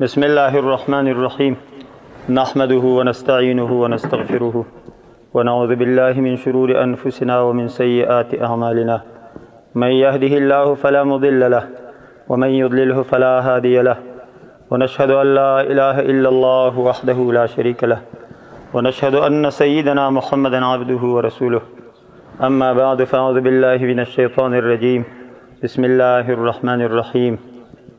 بسم الله الرحمن الرحيم نحمده ونستعينه ونستغفره ونعوذ بالله من شرور أنفسنا ومن سيئات أعمالنا من يهده الله فلا مضل له ومن يضلله فلا هادي له ونشهد أن لا إله إلا الله وحده لا شريك له ونشهد أن سيدنا محمدا عبده ورسوله أما بعد فأعوذ بالله من الشيطان الرجيم بسم الله الرحمن الرحيم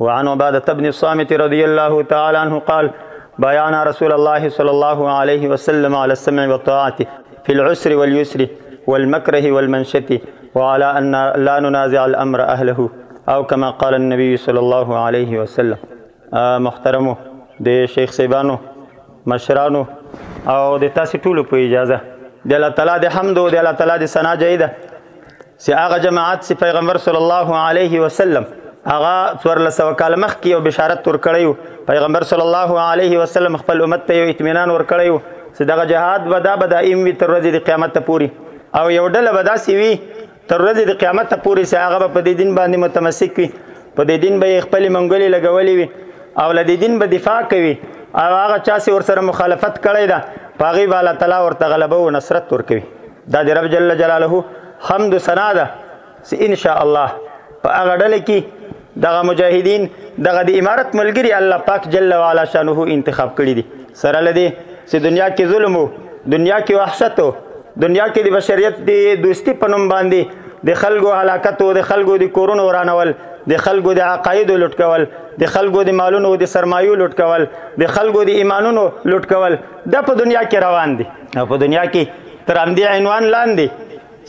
وعن عبادة بن الصامت رضي الله تعالى عنه قال بايعنا رسول الله صلى الله عليه وسلم على السمع والطاعة في العسر واليسر والمكره والمنشة وعلى أن لا ننازع الأمر أهله أو كما قال النبي صلى الله عليه وسلم آه محترمو دي شيخ سیبانو مشرانو او دي تاسي ټولو په اجازه دي الله تعالی دي حمد دي الله تعالی دي ثنا جيده چې هغه جماعت چې پیغمبر صلی الله علیه وسلم هغه څور لسو کال مخکې یو بشارت ورکړیو پیغمبر صلی الله علیه وسلم خپل امت ته یو اطمینان ورکړیو چې دغه جهاد به دا به دائم وي تر ورځې د قیامت پورې او یو ډله به داسې وي تر ورځې د قیامت پورې چې هغه به په دې دین باندې متمسک وي په دې دین به یې خپلې منګولې لګولې وي او له دې دین به دفاع کوي او هغه چا چې ورسره مخالفت کړی ده په هغې به الله تعالی ورته غلبه او نصرت ورکوي دا د رب جل جلاله حمد ثنا ده چې ان شاء الله په هغه ډله کې دغه مجاهدین دغه د امارت ملګری الله پاک جل وعلا شانه انتخاب کړی دي سره لدی چې دنیا کې ظلم وو دنیا کې وحشت وو دنیا کې د بشریت د دوستی په نوم باندې د خلکو هلاکت او د خلکو د کورونو ورانول د خلکو د عقایدو لټکول د خلکو د مالونو د سرمایو لټکول د خلکو د ایمانونو لټکول دا په دنیا کې روان دي او په دنیا کې تر همدې عنوان لاندې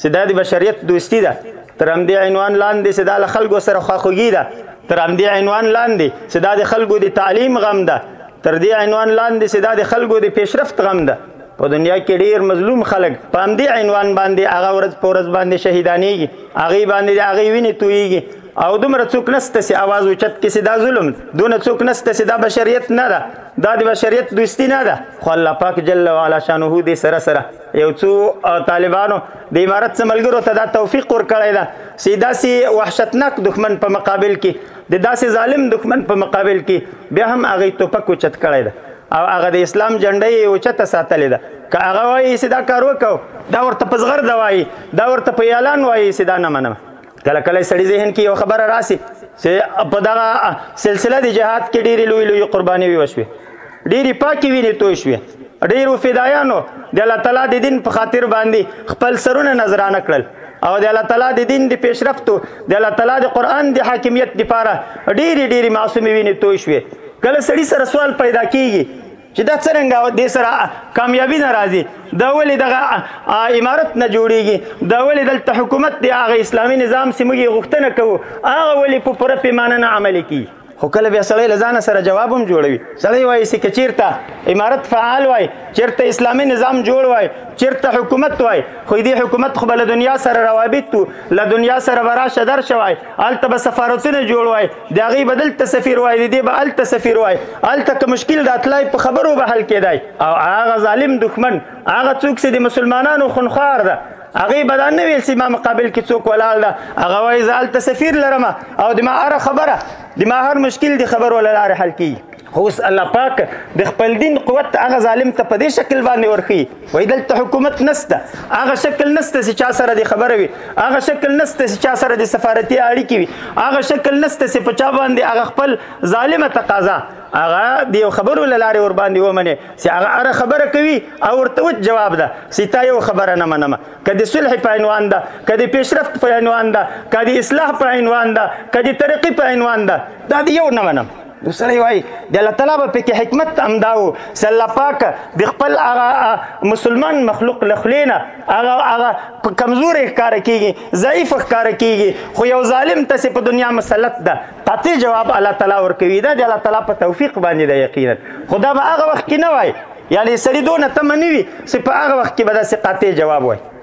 چې دا د بشریت دوستی ده تر همدې عنوان لاندې چې دا له خلکو سره خواخوږي ده تر همدې عنوان لاندې چې دا د خلکو د تعلیم غم ده تر دې عنوان لاندې چې دا د خلکو د پیشرفت غم ده په دنیا کې ډیر مظلوم خلک په همدې عنوان باندې هغه ورځ په ورځ باندې شهیدانېږي هغې باندې د هغې وینې تویږي او دومره څوک نسته چې اواز اوچت کې چې دا ظلم دونه څوک نسته چې دا بشریت نه ده دا د بشریت دوستی نه ده خو الله پاک جل وعلا شانه دې سره سره یو څو طالبانو د امارت څخه ملګرو ته دا توفیق ورکړی ده چې داسې وحشتناک دښمن په مقابل کې د داسې ظالم دښمن په مقابل کې بیا هم هغه توپک اوچت کړی ده او هغه د اسلام جنډه یې اوچته ساتلې ده که هغه وایي چې دا کار وکړو دا ورته په زغر ده وایي دا ورته په اعلان وایي چې دا نه منم کله کله سړی ذهن کې یو خبره راسي چې په دغه سلسله د جهاد کې ډېری لوی لوی قرباني وي وشوي ډېری پاکي ویني توی شوي ډېرو فدایانو د الله تعالی د دین په خاطر باندې خپل سرونه نظرانه کړل او د الله تعالی د دین د پیشرفتو د الله تعالی د قران د حاکمیت لپاره ډېری ډېری معصومې ویني توی شوي کله سړی سره سوال پیدا کیږي چې دا څنګه د سره کامیابی ناراضي دا ولې دغه امارت نه جوړیږي دا ولې دلته حکومت دی هغه اسلامي نظام سیمږي غوښتنه کوو هغه ولې په پوره پیمانه نه عملي کیږي خو کله بیا سړی لزان سره جواب هم جوړوي سړی وایي چې کچیرته امارت فعال وای چیرته اسلامي نظام جوړ وای چیرته حکومت وای خو دې حکومت خو بل دنیا سره روابط له دنیا سره براشه در شوای الته به سفارتونه جوړ وای د هغې به دلته سفیر وای د دې به هلته سفیر وای هلته که مشکل د تلای په خبرو به حل کېدای او هغه ظالم دښمن هغه څوک چې د مسلمانانو خونخوار ده هغه به دا نه ویل چې ما مقابل کې څوک ولاړ ده هغه وایي زه هلته سفیر لرم او د ما هره خبره د ما هر مشکل د خبرو له لارې حل کېږي خو اوس الله پاک د خپل دین قوت هغه ظالم ته په دې شکل باندې ورخي وای دلته حکومت نسته هغه شکل نسته چې چا سره د خبره وي هغه شکل نسته چې چا سره د سفارتي اړیکې وي هغه شکل نسته چې په چا باندې هغه خپل ظالمه تقاضا هغه د یو خبرو لاره ور باندې ومني چې هغه اره خبره کوي او ورته وت جواب ده چې تا یو خبره نه منم کدي صلح په عنوان ده کدي پیشرفت په عنوان ده کدي اصلاح په عنوان ده کدي ترقی په عنوان ده دا یو نه منم نو سړی وای د الله تعالی په کې حکمت امداو چې الله پاک د خپل هغه مسلمان مخلوق لخلینا هغه هغه په کمزور ښکار کیږي ضعیف ښکار کیږي خو یو ظالم ته په دنیا مسلط ده قطعي جواب الله تعالی ورکوي دا د الله تعالی په توفیق باندې ده یقینا خدا به هغه وخت کې نه وای یعنی سړی دونه تم نه وي چې په هغه وخت کې به داسې قطعي جواب وای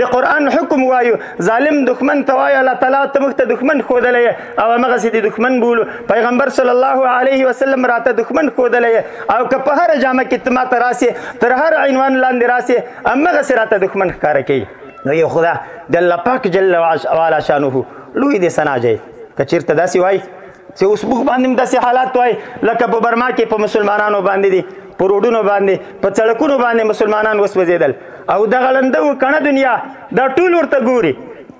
د قران حکم وایو ظالم دښمن ته وایو الله تعالی ته مخ ته دښمن خودلې او هغه سي د دښمن بولو پیغمبر صلی الله علیه وسلم راته دښمن خودلې او که په هر جامه کې تما تراسي تر هر عنوان لاندې راسي امغه سي راته دښمن ښکار کوي نو یو خدا د الله پاک جل وعلا شانه لوی دې سنا جاي کچیر ته داسي وای چې اوس موږ باندې داسې حالات وای لکه په برما کې په مسلمانانو باندې دي په روډونو باندې په سړکونو باندې مسلمانان وسوځېدل او د غلنده و کڼه دنیا دا ټول ورته ګوري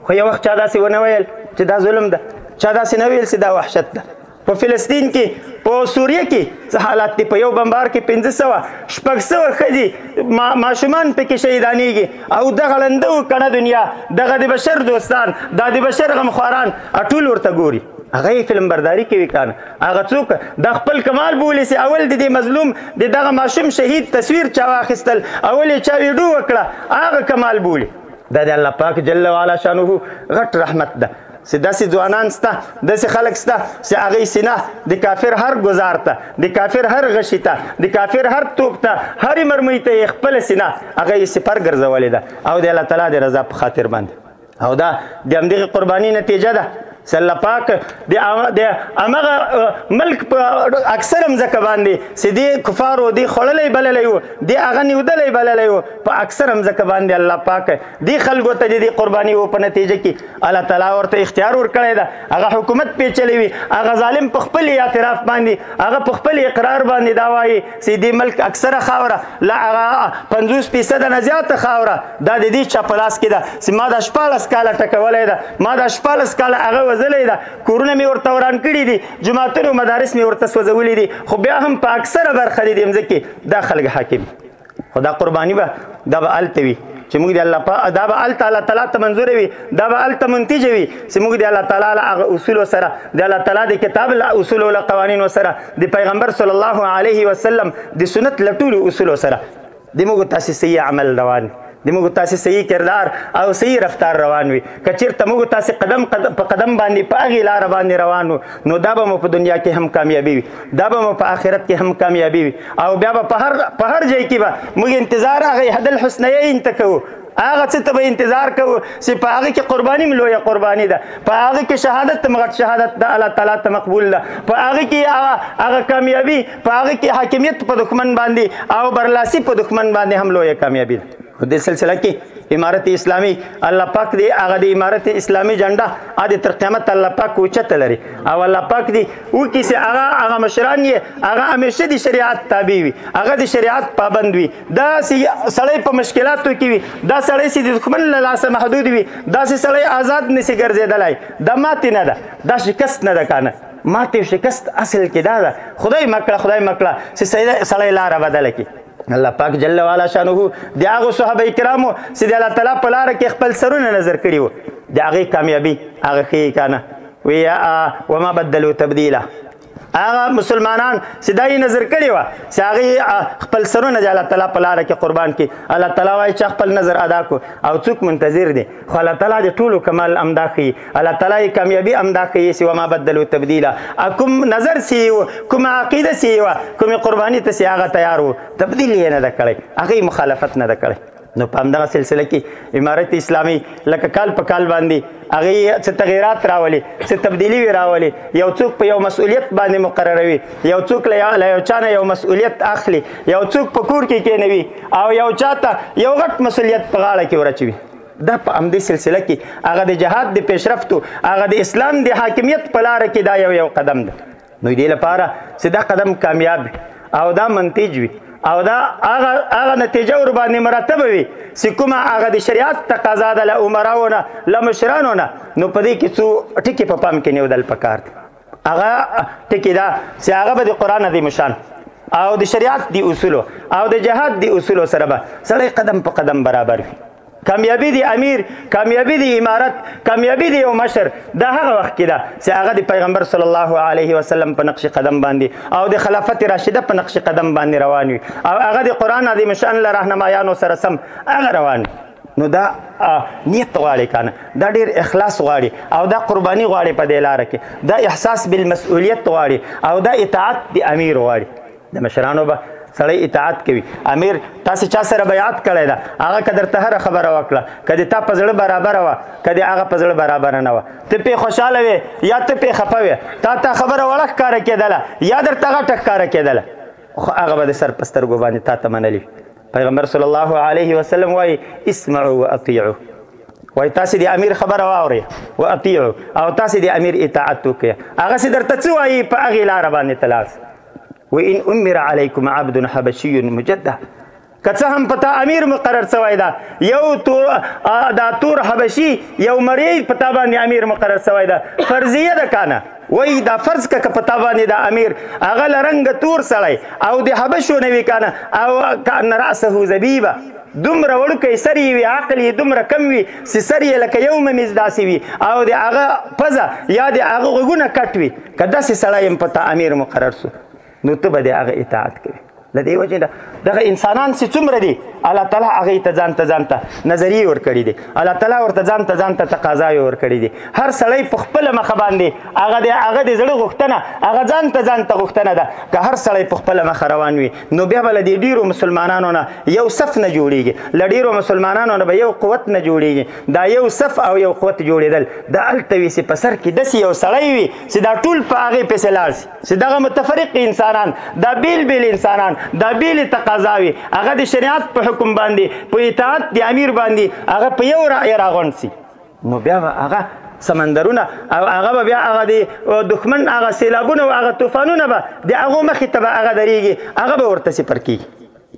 خو یو وخت چا داسې ونه ویل چې دا ظلم ده چا داسې نه ویل چې دا وحشت ده په فلسطین کې په سوریه کې څه حالات دي په یو بمبار کې 1500 شپږ سوه ښځې ماشومان پکې شهیدانېږي او دغه ړنده و کڼه دنیا دغه د بشر دوستان دا د بشر غمخواران ټول ورته ګوري هغه یې فلم برداری کوي کان هغه څوک د خپل کمال بولی سي اول د دې مظلوم د دغه ماشوم شهید تصویر چا واخیستل اول یې چا ویډیو وکړه هغه کمال بولی دا د الله پاک جل وعلا شانه غټ رحمت ده سه داسې ځوانان سته داسې خلک سته چې هغه سینه د کافر هر گزار ته د کافر هر غشي ته د کافر هر توپ ته هر مرمۍ ته خپل سینه هغه سپر ګرځولې ده او د الله تعالی د رضا په خاطر باندې او دا د همدغه قرباني نتیجه ده چې الله پاک د د امغه ملک په اکثر مزکه باندې چې د کفارو د خړلې بللې وو د اغه نیودلې بللې وو په اکثر مزکه باندې الله پاک د خلکو ته د قرباني وو په نتیجه کې الله تعالی ورته اختیار ورکړی دا هغه حکومت پیچلې وي هغه ظالم په خپل اعتراف باندې هغه په خپل اقرار باندې دا وایي چې د ملک اکثره خاوره لا 50% نه زیاته خاوره دا د دې چا په لاس کې ده چې ما د 14 کاله ټکولې ده ما د 14 کاله هغه وزلې ده کورونه مې ورته وران کړي دي جماعتونه او مدارس مې ورته سوځولې دي خو بیا هم په اکثره برخه دې مځکه دا خلک حاکم خدا قرباني به دا به الته وي چې موږ د الله په دا به الله تعالی تعالی ته منظور وي دا به الله ته منتج وي چې موږ د الله تعالی له اصول سره د الله تعالی د کتاب له اصول او قوانین سره د پیغمبر صلی الله علیه وسلم د سنت لټول اصول سره د موږ تاسو صحیح عمل روان د موږ تاسو صحیح کردار او صحیح رفتار روان وي کچیر ته موږ تاسو قدم په قدم باندې په غی لار باندې روانو نو دا به مو په دنیا کې هم کامیابی وي دا به په آخرت کې هم کامیابی وي او بیا به په هر په هر ځای کې به موږ انتظار هغه حد الحسنیه انته کوو هغه څه ته به انتظار کوو چې په هغه کې قرباني هم لویه قرباني ده په هغه کې شهادت هم غټ شهادت ده الله تعالی ته مقبول ده په هغه کې هغه هغه کامیابي په هغه کې حاکمیت په دښمن باندې او برلاسي په دښمن باندې هم لویه کامیابي ده په دې سلسله کې امارت اسلامي الله پاک دې هغه د امارت اسلامي جنډه ا دې تر قیامت الله پاک اوچته لري او الله پاک دی او کیسه هغه هغه مشران یې هغه همیشه د شریعت تابع وي هغه د شریعت پابند وي دا سړی په مشکلاتو کې وي دا سړی چې د دښمن له لاسه محدود وي دا سړی آزاد نسی ګرځېدلای دا ماتې نه ده دا شکست نه ده کانه ماتې شکست اصل کې دا ده خدای مکړه خدای مکړه چې سړی لاره بدله کړي الله پاک جل وعلا شانه د هغه صحابه کرامو چې د الله تعالی په لار کې خپل سرونه نظر کړی وو د هغه کامیابی هغه خې کانه ویا وما بدلو تبدیلا هغه مسلمانان چې دا یې نظر کړی و چې هغه خپل سرونه د الله تعالی په لار کې قربان کړي الله تعالی وايي چې خپل نظر ادا کو او څوک منتظر دي خو الله تعالی د ټولو کمال امدا کوي الله تعالی کامیابی امدا کوي چې وما بدلو تبديلا کوم نظر سی کوم عقیده سی کوم قرباني ته سی هغه تیار وو تبدیل یې نه کړی هغه مخالفت نه کړی نو په همدغه سلسله کې امارت اسلامي لکه کال په کال باندې هغه څه تغیرات راولي څه تبدیلی وی راولي یو څوک په یو مسؤلیت باندې مقرروي یو څوک له یو چانه یو مسؤلیت اخلي یو څوک په کور کې کېنوي او یو چاته یو غټ مسؤلیت په غاړه کې ورچوي دا په همدې سلسله کې هغه د جهاد د پیشرفتو هغه د اسلام د حاکمیت په لار کې دا یو یو قدم ده نو دې لپاره چې دا قدم کامیاب او دا منتج وي او دا هغه هغه نتیجه ور باندې مرتب وي چې کومه هغه د شریعت تقاضا ده له عمراونه له مشرانو نه نو په دې کې څو ټکي په پام کې نیو دل پکار دي هغه ټکي دا چې هغه به د قران عظیم شان او د شریعت دی اصول او د جهاد دی اصول سره به سړی قدم په قدم برابر وي کامیابی دی امیر کامیابی دی امارت کامیابی دی یو مشر دا هغه وخت کې ده چې هغه د پیغمبر صلی الله علیه وسلم په نقش قدم باندې او د خلافت راشده په نقش قدم باندې روان وي او هغه د قران عظیم شان له راهنمایانو سره سم هغه روان وي نو دا نیت غواړي کنه دا ډیر اخلاص غواړي او دا قرباني غواړي په دې لار کې دا احساس بالمسؤلیت غواړي او دا اطاعت د امیر غواړي د مشرانو به سړی اطاعت کوي امیر تاسو چا سره بیعت کړی دا هغه کدر ته هر خبره وکړه کدی تا په زړه برابر و کدی هغه په زړه برابر نه و ته په خوشاله وې یا ته په خپه وې تا ته خبره وړخ کار کېدله یا در تغه ټک کار کېدله خو هغه به سر پستر ګو باندې تا ته منلی پیغمبر صلی الله علیه وسلم وای اسمعوا واطيعوا وای تاسو د امیر خبره واوري او اطیعو او تاسو د امیر اطاعت وکړي هغه سي درته څه وایي په هغه لار باندې تلاس و ان امر علیکم عبد حبشی مجده که څه هم پتا امیر مقرر سوی دا یو تور دا تور حبشي یو مری پتا باندې امیر مقرر سوی دا فرضیه ده کانه وای دا فرض ک پتا باندې دا امیر هغه لرنګ تور سړی او د حبشو نوی کانه او کان راسه زبیبه دومره وړکې سر وي عقل یې دومره کم وي چې سر یې لکه یو ممیز داسې وي او د هغه پزه یا د هغه غوږونه کټ وي که داسې سړی هم پته امیر مقرر سو نو ته به د هغه اطاعت کوي له دې وجې نه دغه انسانان چې څومره دي الله تعالی هغه ته ځان ته ځان ته نظریه ورکړي دي الله تعالی ورته ځان ته ځان ته تقاضا ورکړي دي هر سړی په خپل مخ باندې هغه د هغه د زړه غوښتنه هغه ځان ته ځان ته غوښتنه ده که هر سړی په خپل مخ روان وي نو بیا بل دي ډیرو مسلمانانو نه یو صف نه جوړیږي لډیرو مسلمانانو نه به یو قوت نه جوړیږي دا یو صف او یو قوت جوړېدل دا التوي سي په سر کې د یو سړی وي چې دا ټول په هغه پسې لاړ شي چې دغه متفرق انسانان دا بیل بیل انسانان دا بیل تقاضاوي هغه د شریعت په حکم باندې په اطاعت د امیر باندې هغه په یو رأی راغونډ سي نو بیا هغه سمندرونه او هغه بیا هغه د دښمن هغه سیلابونه او هغه طوفانونه به د هغه مخې ته به هغه درېږي هغه به ورته سپر کېږي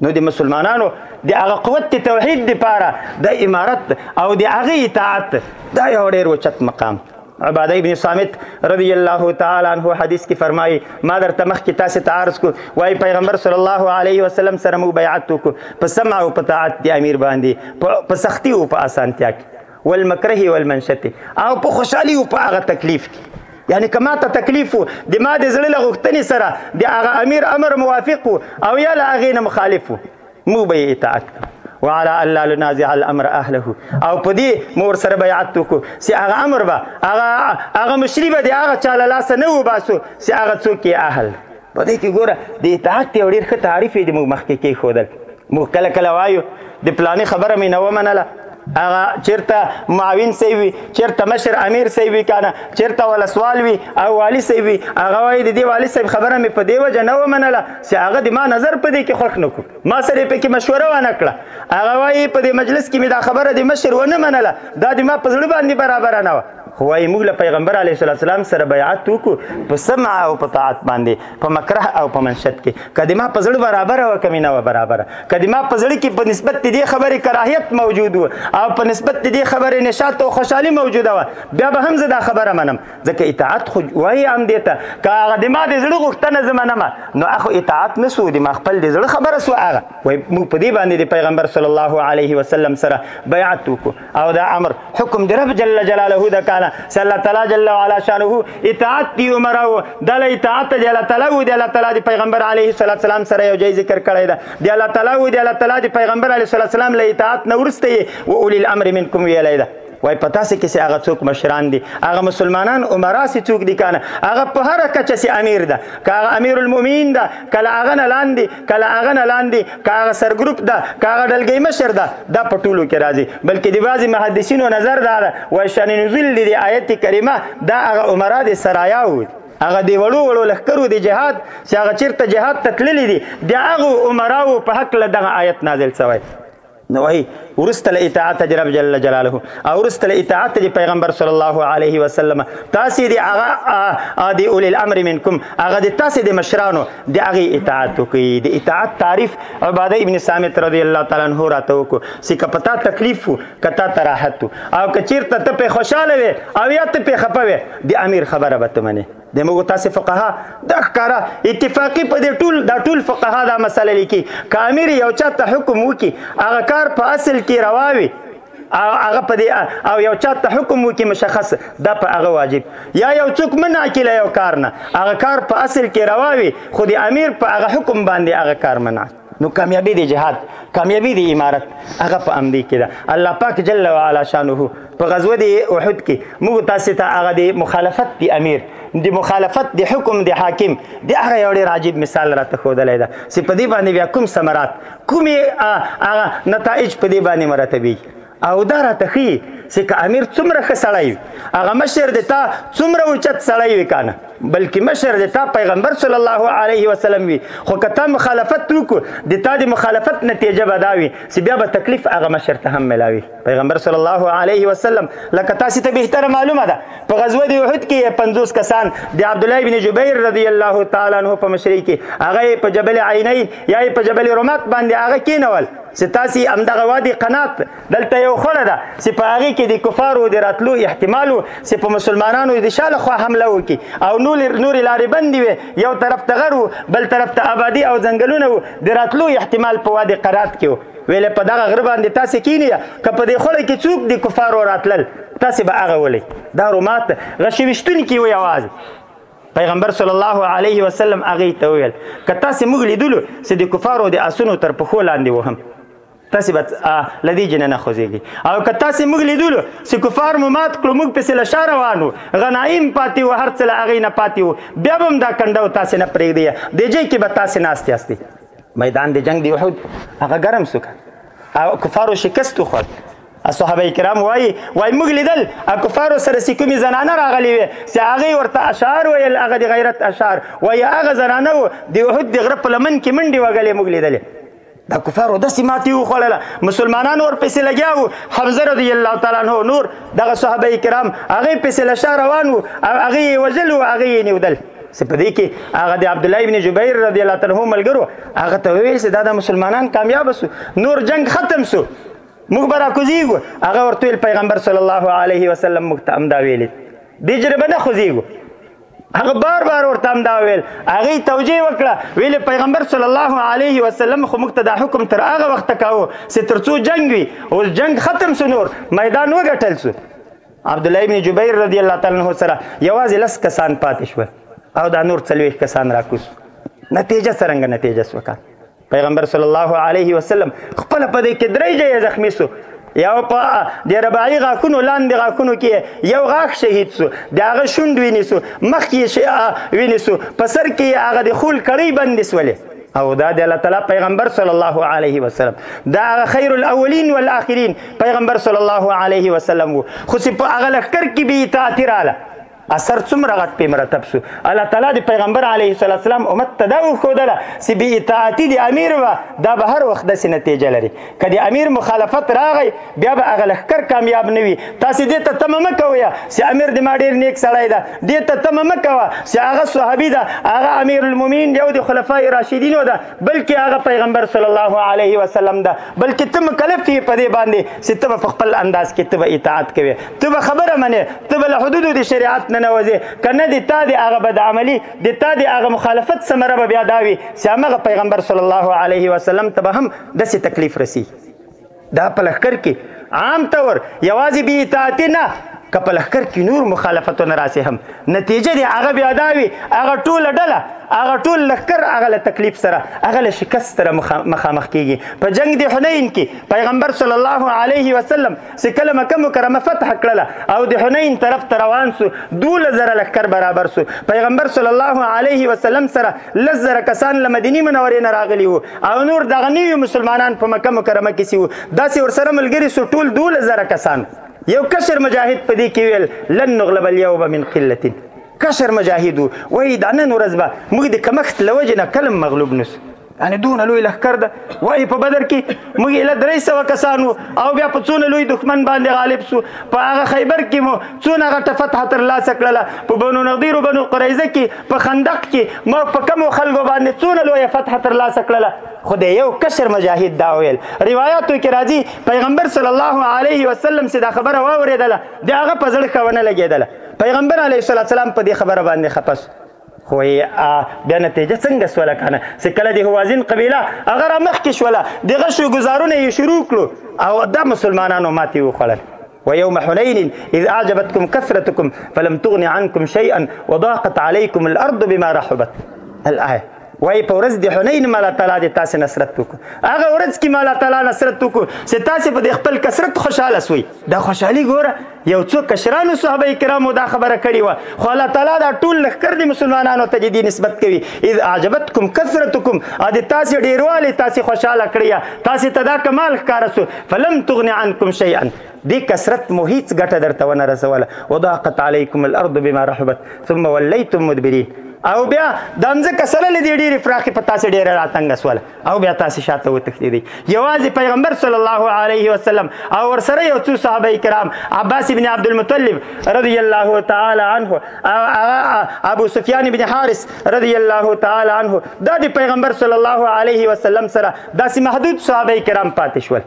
نو د مسلمانانو د هغه قوت توحید د پاره د امارت او د هغه اطاعت دا یو ډیر وچت مقام عباده ابن صامت رضی الله تعالی عنہ حدیث کې فرمایي ما درته مخکې تاسو ته عرض کو وای پیغمبر صلی الله علیه وسلم سره مو بیعت وکړو په سمع او په طاعت د امیر باندې په سختی او په اسانتیا کې والمکره والمنشته او په خوشحالي او په هغه تکلیف کې یعنی کما ته تکلیف وو د ما د زړه لغښتنې سره د هغه امیر امر موافق وو او یا له هغې نه مخالف وو موږ به یې اطاعت کړو وعلى الله لنازع الامر اهله او په دې مور سره بیعت وکړو چې هغه امر به هغه هغه مشری به د هغه چا له لاسه نه وباسو چې هغه څوک یې اهل په دې کې ګوره د اطاعت یو ډېر ښه تعریف یې موږ مخکې کېښودل موږ کله کله وایو د پلانې خبره مې نه ومنله هغه چیرته معاون سی وي چیرته مشر امیر سی وي کنه چیرته ولسوال وي او والی سی وي هغه وایي د دې والی صاحب خبره مې په دې وجه نه ومنله چې هغه د ما نظر په دې کې خوښ نه کړو ما سره په کې مشوره ونه کړه هغه وایي په دې مجلس کې مې دا خبره د مشر ونه منله دا د ما په زړه باندې برابره نه وه خو وايي موږ له پیغمبر علیه السلام سره بیعت وکړو په سمع او په طاعت باندې په مکره او په منشد کې کدی ما په زړه برابر او کمی نه برابر کدی ما په زړه کې په نسبت دې خبرې کراهیت موجود و او په نسبت دې خبرې نشاط او خوشحالي موجوده و بیا به هم زه دا خبره منم ځکه اطاعت خو وایي هم دې ته که هغه د ما د زړه غوښتنه زه منم نو اخو اطاعت نه سو د ما خپل د زړه خبره سو هغه وایي موږ په دې باندې د پیغمبر صلی الله علیه وسلم سره بیعت وکړو او دا امر حکم دی رب جل جلاله دا کانا صلی الله تعالی جل وعلا شانه اطاعت دی عمر او د اطاعت دی الله تعالی او دی الله تعالی دی پیغمبر علیه الصلاۃ والسلام سره یو ځای ذکر کړی دا دی الله تعالی او دی الله تعالی دی پیغمبر علیه الصلاۃ والسلام له اطاعت نه ورسته او اولی الامر منکم ویلای دا وای پتا سي کې هغه څوک مشران دي هغه مسلمانان عمرا سي څوک دي کنه هغه په هر کچه سي امیر ده که هغه امیر المؤمنین ده کله هغه نه لاندې کله هغه نه لاندې کاغه سر ګروپ ده کاغه ډلګۍ مشر ده دا په ټولو کې راځي بلکې د بعضې محدثینو نظر دا ده وایي شان نزول د آیت کریمه دا هغه عمرا د سرایا وو هغه دی وړو وړو لخرو دی جهاد چې هغه چیرته جهاد ته تللی دي د هغه عمراو په حق له دغه آیت نازل شوی نو ای ورسته له اطاعت د رب جل جلاله او ورسته له اطاعت د پیغمبر صلی الله علیه وسلم تاسو دی هغه دی اول الامر منکم هغه د تاسو د مشرانو د هغه اطاعت وکي د اطاعت تعریف عباده ابن سامت رضی الله تعالی عنہ راته وکړو چې کپتا تکلیف کتا تراحت او کچیر ته په خوشاله وي او یا ته په خپه وي د امیر خبره به تمنه د موږ تاسو فقها د ښکارا اتفاقی په دې ټول دا ټول فقها دا مسله لیکي کامر یو چا ته حکم وکي هغه کار په اصل کې رواوي او هغه په دې او یو چا ته حکم وکي مشخص دا په هغه واجب یا یو څوک منع کله یو کار نه هغه کار په اصل کې رواوي خو د امیر په هغه حکم باندې هغه کار منع نو کامیابی دی جهاد کامیابی دی امارت هغه په امدی کې ده الله پاک جل وعلا شانه په غزوه دی احد کې موږ تاسو ته هغه دی مخالفت دی امیر دی مخالفت دی حکم دی حاکم دی هغه یو ډیر عجیب مثال راته خودلای ده چې په دې باندې بیا کوم ثمرات کومې هغه نتایج په دې باندې مرتبي او دا راته ښي چې که امیر څومره ښه سړی وي هغه مشر د تا څومره اوچت سړی وي کنه بلکې مشر د تا پیغمبر صلی الله علیه وسلم وي خو که تا مخالفت وکړو د تا د مخالفت نتیجه به دا وي چې بیا به تکلیف هغه مشر ته هم ملاوي پیغمبر صلی الله علیه وسلم لکه تاسو ته بهتره معلومه ده په غزوه د احد کې 50 کسان د عبد الله بن جبیر رضی الله تعالی عنہ په مشرۍ کې هغه په جبل عینی یا په جبل رمات باندې هغه کینول چې تاسو همدغه وادي قنات دلته یو خړه ده چې په هغه کې د کفارو د راتلو احتمال چې په مسلمانانو د شاله خو حمله وکي او نور نور لارې بندې وي یو طرف ته غرو بل طرف ته آبادی او ځنګلونه د راتلو احتمال په وادي قنات کې ویل په دغه غره باندې تاسو کینی که په دې خړه کې څوک د کفارو راتلل تاسو به هغه ولې دا رومات غشي وشتون کې وي आवाज پیغمبر صلی الله علیه وسلم هغه ته ویل که تاسو موږ لیدلو چې د کفارو د اسونو تر پخو لاندې وهم تاسو به لدی جن نه خوځيږي او که تاسو موږ لیدلو چې کفار مو مات کړو موږ پسې له شهر روانو غنایم پاتې و هر څه له هغې نه پاتې و بیا به هم دا کنډه و تاسو نه پرېږدي د جې کې به تاسو ناست یاست میدان د جنگ دی احد هغه ګرم سو او کفارو شکست وخوړ صحابه کرام وای وای موږ لیدل کفارو سره چې کومې زنانه راغلي وي چې هغه ورته اشعار ویل هغه د غیرت اشعار وای هغه زنانه و د احد د غره په لمن کې منډې وګلې موږ لیدلې دا کفارو داسې ماتې وخوړله مسلمانان ورپسې لګیا وو حمزه رضی الله تعالی عنه نور دغه صحابه کرام هغه پسې له شا روان وو هغه یې وژل وو هغه یې نیودل څه په دې کې هغه د عبد الله ابن جبیر رضی الله تعالی عنه ملګرو هغه ته ویل چې دا د مسلمانان کامیاب سو نور جنگ ختم سو موږ به راکوزیږو هغه ورته ویل پیغمبر صلی الله علیه وسلم موږ ته همدا ویلي بیجې نه به نه خوځیږو هغه بار بار ورته همدا ویل هغه توجیه وکړه ویل پیغمبر صلی الله علیه وسلم خو موږ ته دا حکم تر هغه وخت کاوه چې ترڅو جنگ وي اوس جنگ ختم سو نور میدان وګټل سو عبد الله ابن جبیر رضی الله تعالی عنہ سره یوازې لس کسان پاتې شول او دا نور څلوېښت کسان راکوس نتیجه څرنګه نتیجه سوکه پیغمبر صلی الله علیه وسلم خپل په دې کې درې ځای زخمی سو یو په د رباعي غاښونو لاندې غاښونو کې یو غاښ شهید سو د هغه شونډ وینیسو مخ کې وینیسو په سر کې هغه د خول کړۍ بندې سولې او دا د الله تعالی پیغمبر صلی الله علیه وسلم دا هغه خیر الاولین والآخرین پیغمبر صلی الله علیه وسلم وو خو چې په هغه لښکر کې به اطاعت رااله اثر څومره غټ په مرتب سو الله تعالی د پیغمبر علیه السلام امت ته دا وښودله چې بې اطاعتي د امیر وه دا به هر وخت داسې نتیجه لري که د امیر مخالفت راغی بیا به هغه لښکر کامیاب نه وي تاسې دې ته تمه مه کوئ چې امیر د ما ډېر نیک سړی ده دې ته تمه مه کوه چې هغه صحابي ده هغه امیر المؤمنین یو د خلفای راشدینو ده بلکې هغه پیغمبر صلی الله علیه وسلم ده بلکې ته مکلف یې په دې باندې چې ته به په خپل انداز کې ته به اطاعت کوې ته به خبره منې ته به له حدودو د شریعت نه نه وځې که نه د تا د هغه بدعملي د تا د هغه مخالفت ثمره به بیا دا وي چې همغه پیغمبر صلی الله علیه وسلم ته به هم داسې تکلیف رسي دا په لښکر کې عام طور یوازې بې اطاعتي نه که په لښکر کې نور مخالفتونه راسي هم نتیجه دی هغه بیا دا وي هغه ټوله ډله هغه ټول لښکر هغه له تکلیف سره هغه له شکست سره مخامخ کیږي په جنگ د حنین کې پیغمبر صلی الله علیه وسلم چې کله مکه مکرمه فتح کړله او د حنین طرف ته روان سو دوله زره لښکر برابر سو پیغمبر صلی الله علیه وسلم سره لس زره کسان له مدینې منورې نه راغلي وو او نور دغه نوي مسلمانان په مکه مکرمه کې سي وو داسې ورسره ملګري سو ټول دوله زره کسان یو کشر مجاهد په دې کې ویل لن نغلب اليوم من قلة کشر مجاهد وایي دا نن ورځ به موږ د کمښت له وجې نه کلم مغلوب نسو یعنی دون لوی لخر ده وای په بدر کې موږ اله درې سو کسانو او بیا په څونه لوی دښمن باندې غالب سو په هغه خیبر کې مو څونه غټه فتح تر لاسه کړله په بنو نضیر او بنو قریظه کې په خندق کې مو په کم خلکو باندې څونه لوی فتح تر لاسه کړله خو د یو کشر مجاهد دا ویل روایتو کې راځي پیغمبر صلی الله علیه وسلم سي دا خبره واوریدله دا هغه په زړه خونه لګیدله پیغمبر علیه السلام په دې خبره باندې خپس خو بیا نتیجه څنګه سوله کنه چې کله د هوازین قبیله هغه را مخکې شوله د غشو ګزارونه یې شروع کړو او دا مسلمانانو ماتې وخوړل ويوم حنين إذ أعجبتكم كثرتكم فلم تغن عنكم شيئا وضاقت عليكم الأرض بما رحبت الآية وای په ورځ د حنین مولا تعالی د تاسو نصرت وکړو هغه ورځ کې مولا تعالی نصرت وکړو چې تاسو په خپل کثرت خوشاله شوئ دا خوشحالي ګوره یو څو کشرانو صحابه کرامو دا خبره کړې وه خو الله تعالی دا ټول لښکر د مسلمانانو ته جدي نسبت کوي اذ اعجبتکم کثرتکم ا د تاسې ډیروالی تاسې خوشاله کړی تاسې ته دا کمال ښکاره سو فلم تغني عنکم شیئا دې کثرت مو هیڅ ګټه درته ونه رسوله وضاقت علیکم الارض بما رحبت ثم ولیتم مدبرین او بیا د مځکه سره له دې ډېرې پراخې په تاسې ډېره راتنګه سوله او بیا تاسو شاته وتښتیدئ یوازې پیغمبر صلی الله علیه وسلم او ورسره یو څو صحابه کرام عباس ابن عبد المطلب رضی الله تعالی عنه او ابو سفیان ابن حارث رضی الله تعالی عنه دا د پیغمبر صلی الله علیه وسلم سره داسې محدود صحابه کرام پاتې شول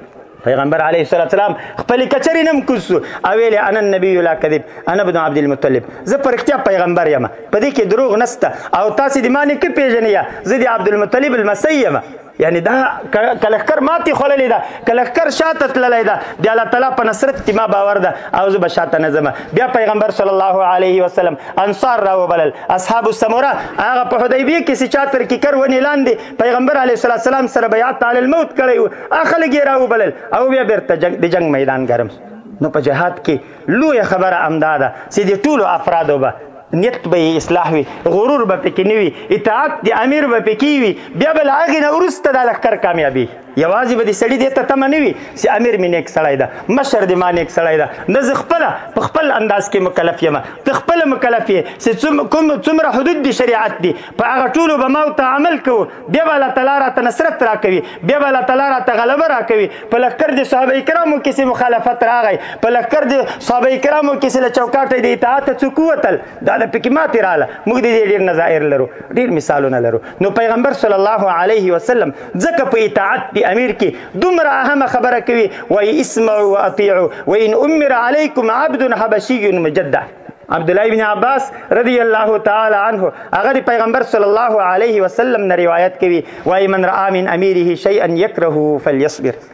پیغمبر علیه الصلاه والسلام خپل کچری نم کوس او ویل انا النبی لا کذب انا ابن عبد المطلب زه پر اختیا پیغمبر یم په دې کې دروغ نسته او تاسو د معنی کې پیژنې زه د عبد المطلب المسی یم یعنی دا کلخکر ماتی خللی دا کلخکر شاته تللی دا بیا الله تعالی په نصرت کې ما باور ده او زه بشاته نه زما بیا پیغمبر صلی الله علیه وسلم انصار راو بلل اصحاب السمره هغه په حدیبیه کې چې چاتر کې کر ونی لاندې پیغمبر علیه الصلاه والسلام سره بیعت علی الموت کړی و اخل کې راو بلل او بیا بیرته جنگ د جنگ میدان ګرم نو په جهاد کې لوی خبره امدا ده چې د ټولو افرادو به نیت به اصلاح وي غرور به پکې نه وي اطاعت د امیر به پکې وي بیا به له هغې نه وروسته دا لښکر کامیابي یوازې به دې سړي دې ته تمه نه وي چې امیر مې نیک سړی ده مشر دې ما نیک سړی ده نه زه خپله په خپل انداز کې مکلف یم ته خپله مکلف یې چې کوم څومره حدود دي شریعت دي په هغه ټولو به ما ورته عمل کوو بیا به الله تعالی راته نصرت راکوي بیا به الله تعالی راته غلبه راکوي په لښکر د صحابه کرامو کې چې مخالفت راغی په لښکر د صحابه کرامو کې چې له چوکاټه د اطاعت څوک وتل دا د پکې ماتې راله موږ دې ډېر نظائر لرو ډېر مثالونه لرو نو پیغمبر صلی الله علیه وسلم ځکه په اطاعت په امیر کې دومره اهمه خبره کوي وای اسمعوا واطيعوا وان امر عليكم عبد حبشي مجده عبد الله بن عباس رضی الله تعالی عنه هغه د پیغمبر صلی الله علیه وسلم نه روایت کوي وای من را من امیره شیئا یکره فلیصبر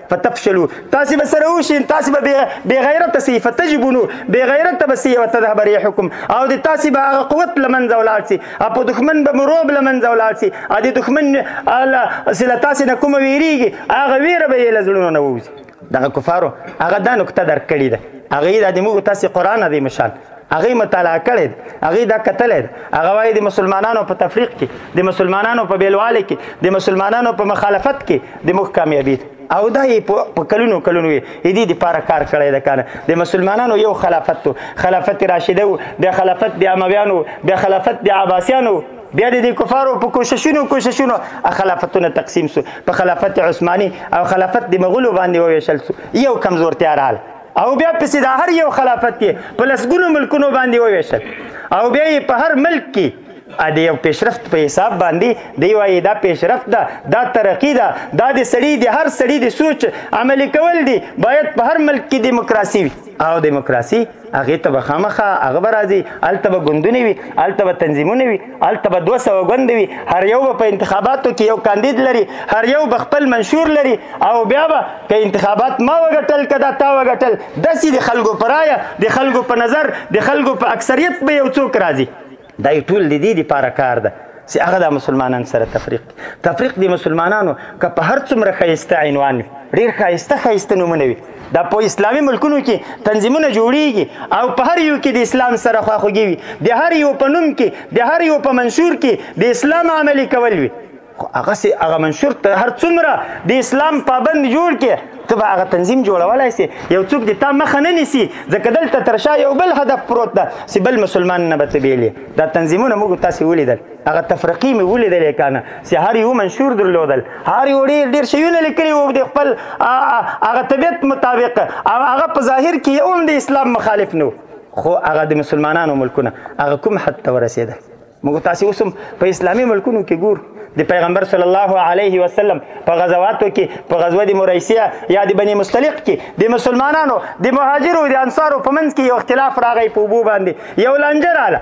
فتفشلوا تاسو به سره وشي تاسو به بی غیرت سي فتجبنوا بی غیرت به سي او تذهب ريحكم او د تاسو به هغه قوت لمنځه ولاړ سي په دښمن به مروب لمنځه ولاړ سي ا د دښمن الله سلا تاسو نه کوم ویریږي هغه ویره به یې لزړونو نه ووزي دغه کفارو هغه دا نقطه درک کړې ده هغه د موږ تاسو قران عظیم شان هغه مطالعه کړي هغه دا کتل هغه وايي د مسلمانانو په تفریق کې د مسلمانانو په بیلواله کې د مسلمانانو په مخالفت کې د مخ کامیابی او دا په کلونو کلونو یې دې لپاره کار کړی د کار د مسلمانانو یو خلافت تو خلافت راشده وو بیا خلافت د امویانو بیا خلافت د عباسیانو بیا د کفارو په کوششونو کوششونو خلافتونه تقسیم سو په خلافت عثماني او خلافت د مغولو باندې وویشل سو یو کمزورتیا رااله او بیا پسې د هر یو خلافت کې په لسګونو ملکونو باندې وویشل او بیا یې په هر ملک کې د یو پیشرفت په حساب باندې دی وایي دا پیشرفت ده دا ترقی ده دا د سړی د هر سړی د سوچ عملی کول دي باید په هر ملک کې دیموکراسي وي او دیموکراسي هغه ته به خامخا هغه به راځي هلته به ګوندونه وي هلته به تنظیمونه وي هلته به دوه سوه ګوندې وي هر یو به په انتخاباتو کې یو کاندید لري هر یو به خپل منشور لري او بیا به که انتخابات ما وګټل که دا تا وګټل داسې د خلکو په رایه د خلکو په نظر د خلکو په اکثریت به یو څوک راځي دا ټول د دې دپاره کار ده چې هغه دا مسلمانان سره تفریق تفریق دی مسلمانانو که په هر څومره خایسته عنوان وي ډیر خایسته خایسته نمونه وي دا په اسلامي ملکونو کې تنظیمونه جوړیږي او په هر یو کې د اسلام سره خواخوږي وي د هر یو په نوم کې د هر یو په منشور کې د اسلام عملی کول وي خو هغه سي هغه منشور ته هر څومره د اسلام پابند جوړ کې ته به هغه تنظیم جوړولای سي یو څوک د تا مخه نه نیسي ځکه دلته ترشا یو بل هدف پروت ده چې بل مسلمان نه به ته بیلې دا تنظیمونه موږ تاسو ولیدل هغه تفرقی مې ولیدلې کنه چې هر یو منشور درلودل هر یو ډیر ډیر شیونه لیکلي وو د خپل هغه طبیعت مطابق هغه په ظاهر کې هم د اسلام مخالف نو خو هغه د مسلمانانو ملکونه هغه کوم حد ته ورسېدل موږ تاسو اوس هم په اسلامي ملکونو کې ګور د پیغمبر صلی الله علیه وسلم په غزواتو کې په غزوه د مریسیه یا د بنی مستلق کې د مسلمانانو د مهاجرو د انصارو په منځ کې یو اختلاف راغی په وبو باندې یو لانجه رااله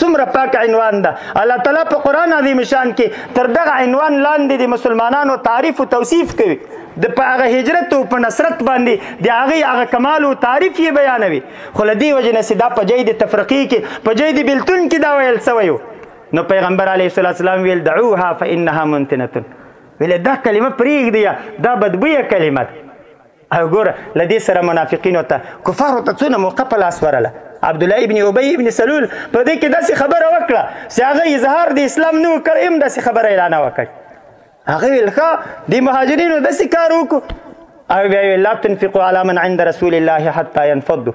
څومره پاک عنوان ده الله تعالی په قران عظیم شان کې تر دغه عنوان لاندې د مسلمانانو تعریف او توصیف کوي د په هغه هجرت او په نصرت باندې د هغه هغه کمال او تعریف یې بیانوي خو لدی وجه نه سیدا په جید تفرقی کې په جید بلتون کې دا ویل سوی نو پیغمبر علیه الصلاۃ والسلام ویل دعوها فانها منتنه ویل دا کلمه پریږدی دا بدبویه کلمه ده او ګوره لدې سره منافقینو ته کفارو ته څونه موقع په لاس ورله عبد الله ابن ابي ابن سلول په دې کې داسې خبره وکړه چې هغه اظهار د اسلام نو کړ هم داسې خبره اعلان وکړ هغه ویل ښه د مهاجرینو داسې کار وکړو او بیا لا تنفقوا على من عند رسول الله حتى ينفضوا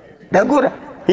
دا ګوره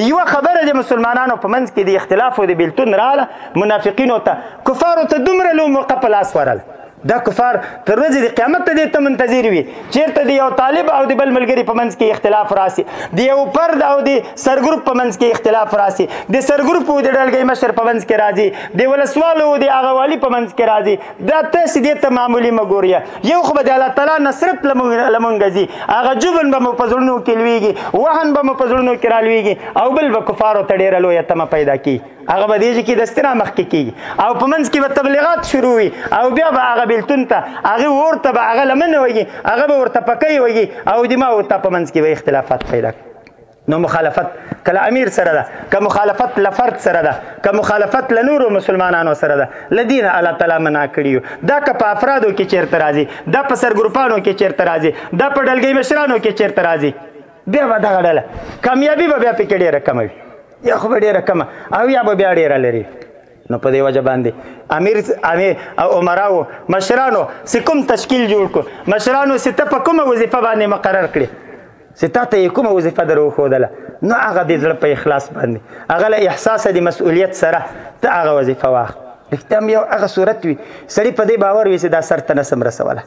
یو خبره د مسلمانانو په منځ کې د اختلاف او د بیلتون رااله منافقینو ته کفارو ته دومره لو موقع په لاس ورل دا کفار تر ورځې د قیامت ته دې ته منتظر وي چیرته د یو طالب او د بل ملګری په منځ کې اختلاف راسي د یو پرد او د سرګروپ په منځ کې اختلاف راسي د سرګروپ او د ډلګۍ مشر په منځ کې راځي د ولسوالو د هغه والي په منځ کې راځي دا تاسو دې ته معمولی مګوریا یو خو به د الله تعالی نصرت لمونږ زی هغه جبن به مو پزړونو کې لویږي وهن به مو پزړونو کې رالویږي او بل به کفارو ته ډیره لوی تمه پیدا کی هغه به دیږي کې د سترا مخ کې کیږي او په منځ کې به تبلیغات شروع وي او بیا به هغه بلتون ته هغه ورته به هغه لمن وي هغه به ورته پکې وي او دماغ ته په منځ کې به اختلافات پیدا کوي نو مخالفت کله امیر سره ده که مخالفت لفرد سره ده که مخالفت له نورو مسلمانانو سره ده لدین الله تعالی منع کړیو دا که په افرادو کې چیرته راځي دا په سرګروپانو کې چیرته راځي دا په ډلګۍ مشرانو کې چیرته راځي بیا به دغه ډله کامیابي به بیا پکې ډېره کمه وي یا خو به ډېره کمه او یا به بیا ډېره لري نو په دې وجه باندې امیر امیر او عمراو مشرانو سکم تشکیل جوړ کو مشرانو سته په کومه وظیفه باندې مقرر کړي چې تا ته یې کومه وظیفه در وښودله نو هغه د زړه په اخلاص باندې هغه له احساسه د مسؤلیت سره ته هغه وظیفه واخله رښتیا هم یو هغه صورت وي سړی په دې باور وي چې دا سر ته نسم رسولی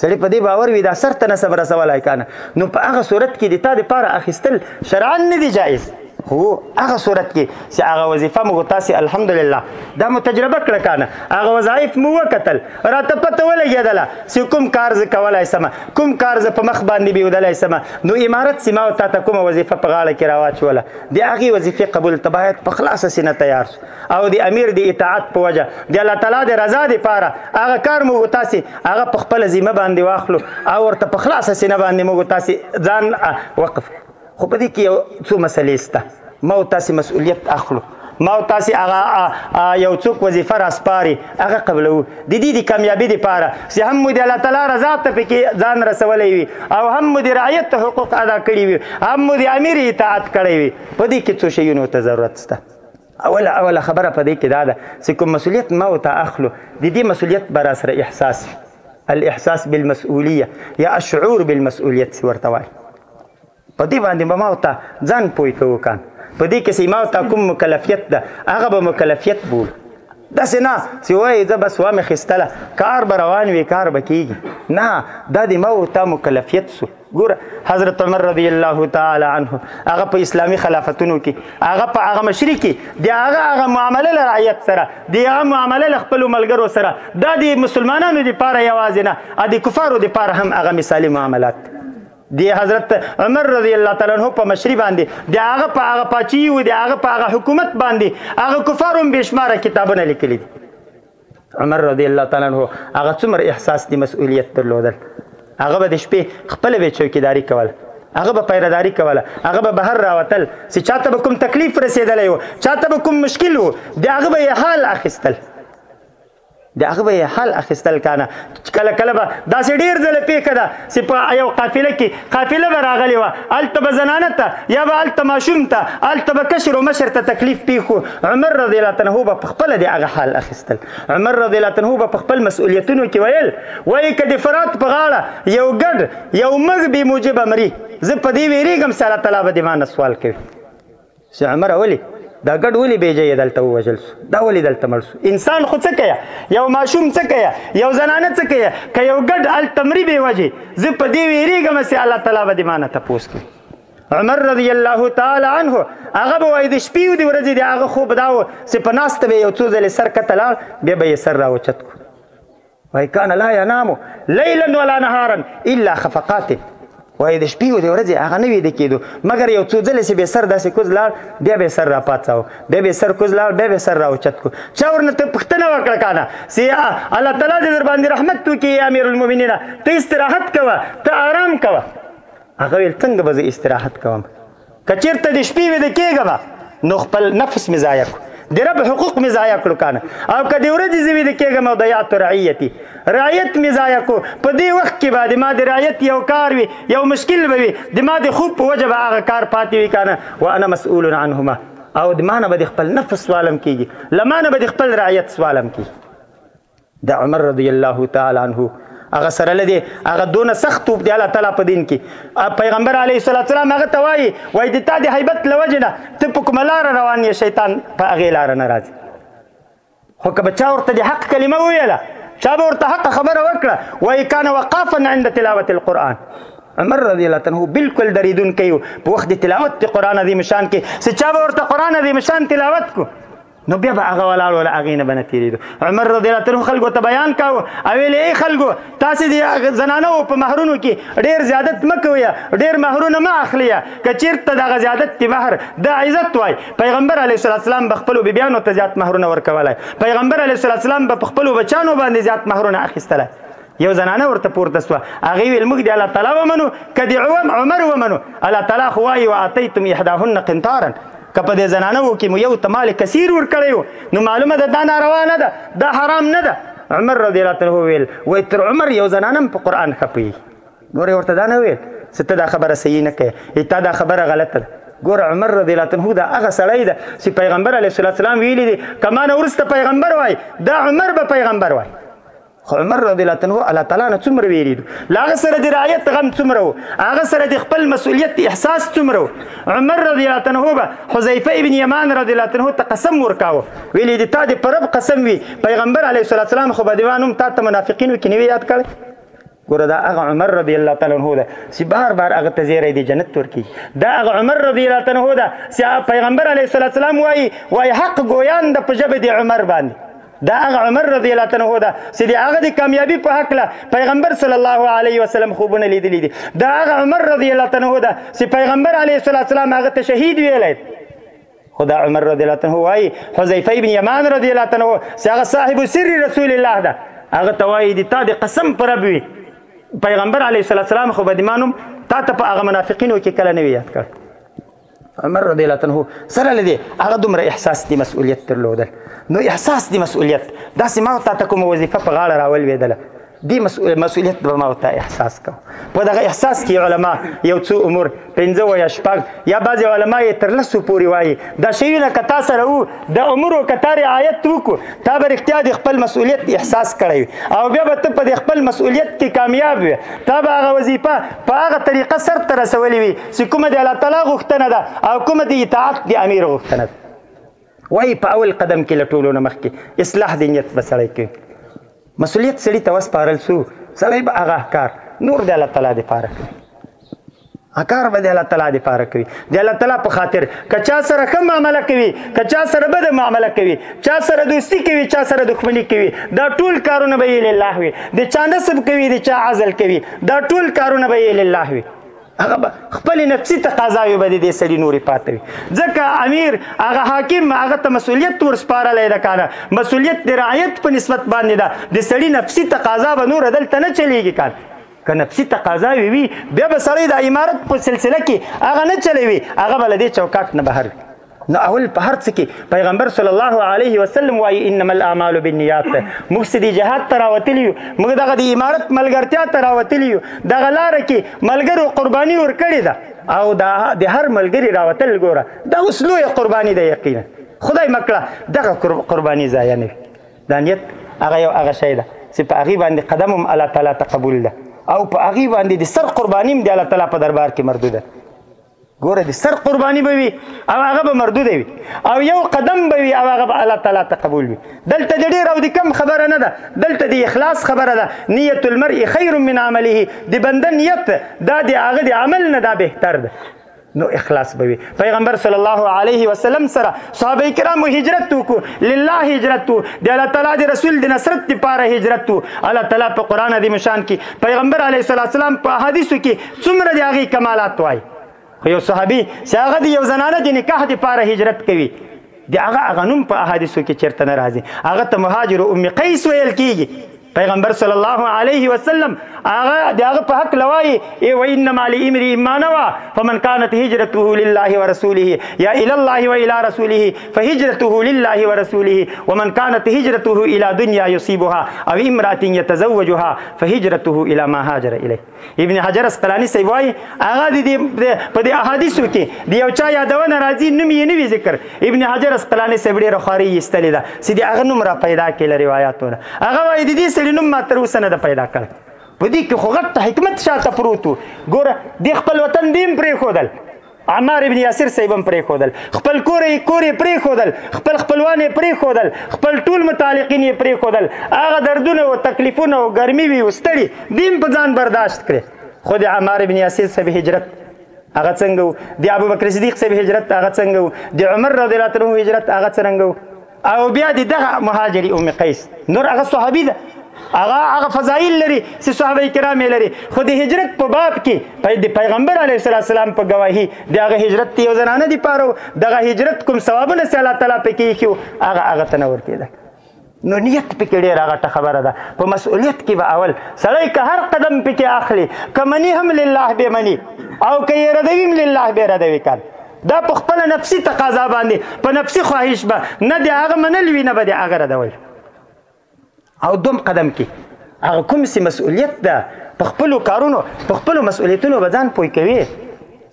سړی په دې باور وي دا سر ته نسم رسولی که نه نو په هغه صورت کې د تا دپاره اخیستل شرعا نه دي جایز هو هغه صورت کې چې هغه وظیفه موږ تاسو الحمدلله دا مو تجربه کړ کنه هغه وظایف مو وکتل راته پته ولګیدله چې کوم کار ز کولای سم کوم کار ز په مخ باندې بیودلای سم نو امارت سیما او تاسو کومه وظیفه په غاړه کې راواچوله د هغه وظیفه قبول تبایت په خلاصه سینه تیار او د امیر د اطاعت په وجه د الله تعالی د رضا لپاره هغه کار مو تاسو هغه په خپل ذمہ باندې واخلو او ورته په خلاصه سینه باندې مو تاسو ځان وقف خو په دې کې یو څو مسلې سته ما او تاسو مسؤلیت اخلو ما او تاسو هغه یو څوک وظیفه راسپاري هغه قبلو د دې د کامیابی لپاره چې هم مو د الله تعالی رضا ته پکې ځان رسولې وي او هم مو د رعیت حقوق ادا کړی وي هم مو د امیر اطاعت کړی وي په دې کې څه شیونو ته ضرورت سته اوله اوله خبره په دې کې دا ده چې کوم مسولیت ما او ته اخلو د دې مسولیت بر سره احساس وي الاحساس بالمسؤلیه یا الشعور بالمسؤلیت ورته وایي په دې باندې به ما او تا ځان پوه کوو کان په دې کې سیما او تا کوم مکلفیت ده هغه به مکلفیت بول داسې نه چې وایي زه بس وامې خیستله کار به روان وي کار به کیږي نه دا د ما او تا مکلفیت سو ګوره حضرت عمر رضی الله تعالی عنه هغه په اسلامی خلافتونو کې هغه په هغه مشري کې د هغه هغه معامله له رعیت سره د هغه معامله له خپل ملګرو سره دا د مسلمانانو لپاره یوازې نه د کفارو لپاره هم هغه مثالی معاملات دی حضرت عمر رضی الله تعالی عنہ په مشری باندې د هغه په هغه پاچی او د هغه په هغه حکومت باندې هغه کفاروم بشمار کتابونه لیکلي دي عمر رضی الله تعالی عنہ هغه څومره احساس دی مسؤلیت درلودل هغه به د شپې خپل به چوکیداری کول هغه به پیرداری کوله هغه به بهر راوتل چې چاته به کوم تکلیف رسیدلی و چاته به کوم مشکل و د هغه به یې حال اخیستل د هغه به حل اخیستل کانه کله کله به داسې ډیر ځله پیښه ده چې په یو قافله کې قافله به راغلی وه هلته به زنانه ته یا به هلته ماشوم ته هلته به کشر و مشر ته تکلیف پیښو عمر رضی الله عنه به په خپله د هغه حال اخیستل عمر رضی الله عنه به په خپل مسؤلیتونو کې ویل وایي که د فرات په غاړه یو ګډ یو مږ بې موجبه مري زه په دې ویریږم چې الله تعالی به د ما نه سوال کوي سي عمر ولي دا ګډ ولي بیجې دلته وژل سو دا ولي دلته مړ سو انسان خو څه کوي یو ماشوم څه کوي یو زنانه څه کوي که یو ګډ ال تمری به وجه زه په دې ویریږم چې الله تعالی به دې مانه تپوس کوي عمر رضی الله تعالی عنه هغه به وای د شپې او د ورځې د هغه خوب دا و چې په ناسته به یو څو ځلې سر کته لاړ بیا به یې سر راوچت کو وای کان لا ینام لیلا ولا نهارا الا خفقات وای د شپې او د ورځې هغه نه ویده کېدو مګر یو څو ځلې چې به سر داسې کوز لاړ بیا به سر راپاڅاو بیا به سر کوز لاړ بیا به سر راوچت کو چا ورنه ته پوښتنه وکړه کانه چې الله تعالی دې در باندې رحمت وکړي یا امیر المؤمنین ته استراحت کوه ته آرام کوه هغه ویل څنګه به زه استراحت کوم کچیرته د شپې ویده کېږم نو خپل نفس مې ضایع کړو د رب حقوق مې ضایع کړو کنه او که د ورځې زه ویده کېږم او ضیعت رعیتي رعیت مې ضایع کو په دې وخت کې به د ما د رعیت یو کار وي یو مشکل به وي د ما د خوب په وجه به هغه کار پاتې وي کنه وانا مسؤول عنهما او د ما نه به د خپل نفس سوالم کېږي له ما نه به د خپل رعیت سوالم کېږي د عمر رضی الله تعالی عنہ هغه سره لدی هغه دونه سخت توپ دی الله تعالی په دین کې پیغمبر علی صلوات والسلام هغه توای وای د تا د هیبت لوجنه ته په کوم لار روان یې شیطان په هغه لار نه راځي خو که بچا ورته د حق کلمه ویله چا به ورته حق خبره وکړه وای کان وقافا عند تلاوه القرآن عمر رضی الله عنه بالکل دریدون کوي په وخت د تلاوت د قران عظیم شان کې چې چا به ورته قران عظیم شان تلاوت کو نو بیا به هغه ولاړ ول هغه نه بنه تیریدو عمر رضی الله عنه خلکو ته بیان کاو او ویلې خلکو تاسو دی زنانه په مہرونو کې ډیر زیادت مکوي ډیر مہرونه ما اخلي کچیر ته دغه زیادت تی مہر د عزت وای پیغمبر علی صلی الله علیه وسلم بخپل بیبیانو ته زیات مہرونه ورکولای پیغمبر علی صلی الله علیه وسلم بخپل بچانو باندې زیات مہرونه اخیستلای یو زنانه ورته پورته سو هغه ویل موږ دی الله تعالی ومنو کدی عوام عمر ومنو الله تعالی خو وایي واتیتم احداهن قنطارا که په دې زنانه وو کې مو یو تمال کثیر ور کړیو نو معلومه ده دا ناروا نه ده دا حرام نه ده عمر رضی الله عنه ویل وای تر عمر یو زنانم په قران خپي نور ورته دا نه ویل ست دا خبره صحیح نه کوي ایته دا خبره غلطه ده ګور عمر رضی الله عنه دا هغه سړی ده چې پیغمبر علیه السلام ویلي دي کمانه ورسته پیغمبر وای دا عمر به پیغمبر وای خو عمر رضی الله عنه الله تعالی نه څومره ویریدو لاغه سره د رعایت غم څومره وو هغه سره د خپل مسولیت احساس څومره وو عمر رضی الله عنه به حذیفه ابن یمان رضی الله عنه ته قسم ورکاو ویلې د تا د پرب قسم وی پیغمبر علیه الصلاه والسلام خو به دیوانم تا ته منافقینو کې نه یاد کړ ګوره دا هغه عمر رضی الله تعالی عنہ ده چې بار بار هغه ته زیری دی جنت ورکی دا هغه عمر رضی الله تعالی عنہ ده چې پیغمبر علیه السلام وایي وایي حق ګویان د پجب دی عمر باندې دا هغه عمر رضی الله عنه دا چې دی هغه د کامیابی په حق له پیغمبر صلی الله علیه وسلم خوبونه لیدلی دي دا هغه عمر رضی الله عنه دا چې پیغمبر علیه الصلاه والسلام هغه ته شهید ویلی خدا عمر رضی الله عنه وای حذیفه ابن یمان رضی الله عنه چې هغه صاحب سر رسول الله دا هغه توای دي تا د قسم پر رب وی پیغمبر علیه الصلاه والسلام خو بدمانم تا ته په هغه منافقینو کې کله نه یاد کړ عمر رضی الله عنه سره لدی هغه دومره احساس دی مسؤلیت درلودل نو احساس دی مسؤلیت داسې ما ته ته کوم وظیفه په غاړه راولوېدله دی مسؤلیت به ما ته احساس کو په دغه احساس کې علما یو څو عمر پنځه و یا شپږ یا بعض علما یې تر لسو پورې وایي دا شیونه که تا سره وو د عمرو که تا رعایت وکړو تا به رښتیا د خپل مسؤلیت احساس کړی او بیا به ته په خپل مسؤلیت کې کامیاب وي تا به هغه وظیفه په هغه طریقه سرته رسولې وي چې کومه د الله تعالی غوښتنه ده او کومه د اطاعت د امیر غوښتنه ده وایي په اول قدم کې له ټولو نه مخکې اصلاح د نیت به سړی کوي مسؤلیت سړي ته وسپارل سو سړی به هغه کار نور د الله تعالی دپاره کوي اکار به د الله تعالی د پاره کوي د الله تعالی په خاطر کچا سره ښه معامله کوي کچا سره بده معامله کوي چا سره دوستی کوي چا سره دښمنی کوي دا ټول کارونه به یې لله وي د چا نسب کوي د چا عزل کوي دا ټول کارونه به یې لله وي هغه به خپل نفسي تقاضاوي به دې سړي نورې پاتې وي ځکه امیر هغه حاکم هغه ته مسولیت ورسپارلی ده کنه مسولیت د رعیت په نسبت باندې ده د سړي نفسي تقاضا به نور دلته نه چلیږي کنه که نفسي تقاضا وي وي بیا به سړی د امارت په سلسله کې هغه نه چلوي هغه به له دې چوکاټ نه بهر وي نو اول په هر څه کې پیغمبر صلی الله علیه وسلم وایي انما الاعمال بالنیات ته موږ سدي جهاد ته راوتلی یو موږ دغه د امارت ملګرتیا ته راوتلی یو دغه لار کې ملګرو قرباني ورکړې ده او دا د هر ملګری راوتل ګوره دا اوس لوی قرباني ده یقینا خدای مکړه دغه قرباني ضایع نه وي دا نیت هغه یو هغه شی ده چې په هغه باندې قدم هم الله تعالی تقبل ده او په هغه باندې د سر قرباني هم د الله تعالی په دربار کې مردوده ګوره دې سر قرباني به وي او هغه به مردود وي او یو قدم به وي او هغه به الله تعالی ته قبول وي دلته دې ډېر او دې کم خبره نه ده دلته دې اخلاص خبره ده نیت المرء خیر من عمله د بنده نیت دا د هغه د عمل نه دا بهتر ده نو اخلاص به وي پیغمبر صلی الله علیه وسلم سره صحابه کرامو هجرت وکړو لله هجرت وو د الله تعالی د رسول د نصرت لپاره هجرت وو الله تعالی په قران عظیم شان کې پیغمبر علیه السلام په حدیثو کې څومره د هغې کمالات وای خو یو صحابي چې هغه د یو زنانه د نکاح دپاره هجرت کوي د هغه هغه نوم په احادیثو کې چېرته نه راځي هغه ته مهاجر ام قیس ویل کېږي پیغمبر صلی الله علیه وسلم هغه د هغه په حق لوای ای و انما لامرئ ما نوى فمن كانت هجرته لله ورسوله یا الى الله والى رسوله فهجرته لله ورسوله ومن كانت هجرته الى دنيا يصيبها او امراه يتزوجها فهجرته الى ما هاجر اليه ابن حجر اسقلانی سی وای هغه د په دې احادیثو کې د یو چا یادونه راځي نوم یې نوی ذکر ابن حجر اسقلانی سی ډیره خواري ایستلې ده چې د هغه نوم را پیدا کړي روایتو ده هغه وای د دې سړي نوم ما تر اوسه نه ده پیدا کړ په دې کې خو غټ حکمت شاته پروت ګوره د خپل وطن دیم پرې خودل عمار ابن یاسر صاحب هم پرېښودل خپل کور یې کور یې پرېښودل خپل خپلوان یې پرېښودل خپل ټول متعلقین یې پرېښودل هغه دردونه او تکلیفونه او ګرمي وي او ستړي دي هم په ځان برداشت کړي خو د عمار ابن یاسر صاحب هجرت هغه څنګه و د ابوبکر صدیق صاحب هجرت هغه څنګه و د عمر رضی الله عنه هجرت هغه څنګه و او بیا د دغه مهاجری ام قیس نور هغه صحابي ده هغه هغه فضایل لري چې صحابه کرام لري خو د هجرت په باب کې د پیغمبر علیه السلام په گواهی دغه هجرت یو زنانه دی پاره دغه هجرت کوم ثوابونه چې الله تعالی پکې کیو هغه هغه تنور کېده نو نیت پکې ډېر هغه خبره ده په مسؤلیت کې به اول سړی که هر قدم پکې اخلي کمنی هم لله به منی او که یې ردویم لله به ردوي کار دا په خپل نفسي تقاضا باندې په نفسي خواهش به نه دی هغه منل وي نه به دی هغه ردول او دوم قدم کې هغه کوم سي مسؤلیت ده په خپل کارونو په خپل مسؤلیتونو به ځان پوي کوي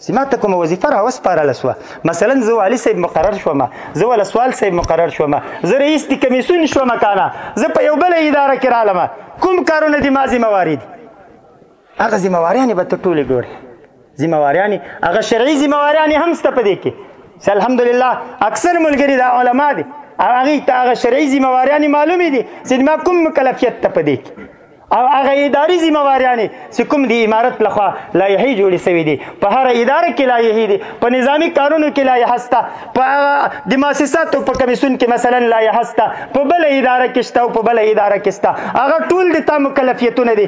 سما ته کومه وظیفه را وسپارله سوه مثلا زه والي صاحب مقرر شوم زه ولسوال صاحب مقرر شوم زه رئیس د کمیسیون شوم که نه زه په یو بله اداره کې رالم کوم کارونه دي ما ذمه واري دي هغه ذمہواریانې به ته ټولې ګورې ذمہواریانې هغه شرعي ذمہواریانې هم سته په دې کې چې الحمدلله اکثر ملګري دا علما دي او هغه ته هغه شرعي ذمہواریانې معلومې دي چې ما کوم مکلفیت ته په دې کې او هغه اداري ذمہواریانې چې کوم دی امارت لخوا لایحې جوړې شوې دي په هر اداره کې لایحې دي په نظامی کارونو کې لایحه شته په د مؤسساتو په کمیسون کې مثلا لایحه شته په بل اداره کې شته او په بل اداره کې شته هغه ټول د تا مکلفیتونه دي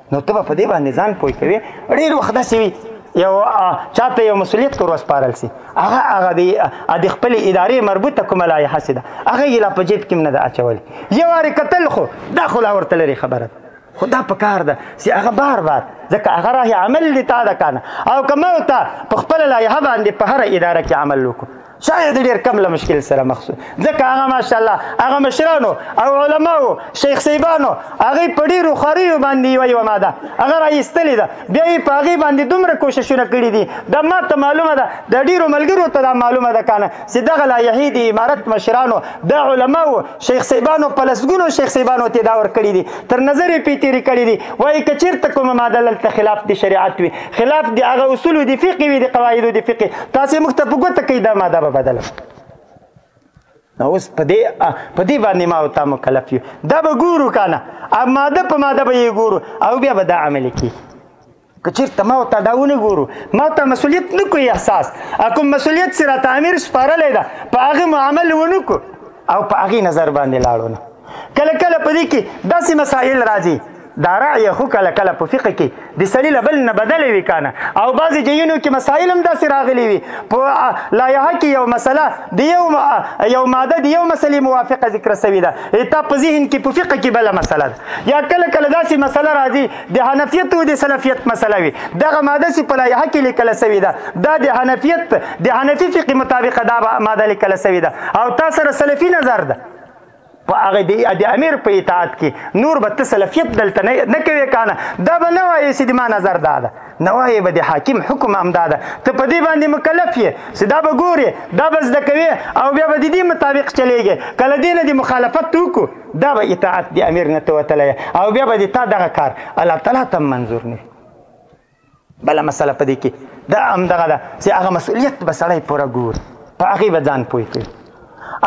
نو ته په دې باندې ځان پوي کوي ډیر وخت داسې وي یو چاته یو مسولیت تور وسپارل سي هغه هغه دی د خپل ادارې مربوطه کومه لایحه سي ده هغه یې لا په جیب کې نه ده اچولې یو وار کتل خو دا خو لا ورته لري خبره ده خو دا په کار ده چې هغه بار بار ځکه هغه راه عمل دی تا ده کنه او که ما ته په خپله لایحه باندې په هره اداره کې عمل وکړو شاید ډیر کم له مشکل سره مخ شو ځکه هغه ماشاءالله هغه مشرانو او علماو شیخ صاحبانو هغه په ډیرو خریو باندې یو یو ماده هغه راایستلې ده بیا یې په هغه باندې دومره کوششونه کړي دي دا ما ته معلومه ده د ډیرو ملګرو ته دا معلومه ده کنه چې دغه لایحې د امارت مشرانو د علماو شیخ صاحبانو په لسګونو شیخ صاحبانو ته دا ورکړي دي تر نظر یې پی تیری کړي دي وایي که چیرته کومه ماده لته خلاف د شریعت وي خلاف دی هغه اصول دی فقه وی دی قواعد دی فقه تاسو موږ ته په ګوته کې دا ماده به بدله نو اوس په دې په دې باندې ما او تا مکلف یو دا به ګورو کنه ا ماده په ماده به یې ګورو او بیا به دا عمل کی کچیر ته ما او تا داونه ګورو ما ته مسولیت نکوي احساس اكو مسولیت سره تعمیر سپارلې ده په هغه معامل ونکو او په هغه نظر باندې لاړو نه کله کله په دې کې داسې مسایل راځي دا رأی خو کله کله په فقه کې د سړي له بل نه بدل وي کنه او بعضې ځایونو کې مسایل هم داسې راغلي وي په لایحه کې یو مسله د یو یو ماده د یو مسلې موافقه ذکر سوې ده تا په ذهن کې په فقه کې بله مسله ده یا کله کله داسې مسله راځي د حنفیت او د سلفیت مسله وي دغه ماده چې په لایحه کې لیکل شوې ده دا د حنفیت د حنفي فقه مطابق دا ماده لیکل شوې ده او تا سره سلفي نظر ده په هغه د امیر په اطاعت کې نور به ته سلفیت دلته نه کوې کانه دا به نه وایې چې د ما نظر دا ده نوای به د حاکم حکم همدا ده ته په دې باندې مکلف یې چې دا به ګورې دا به زده کوې او بیا به د دې مطابق چلېږې که له دې نه د مخالفت وکړو دا به اطاعت د امیر نه ته وتلی او بیا به د تا دغه کار الله تعالی ته منظور نه وي بله مسله په دې کې دا همدغه ده چې هغه مسؤلیت به سړی پوره ګوري په هغې به ځان پوه کوي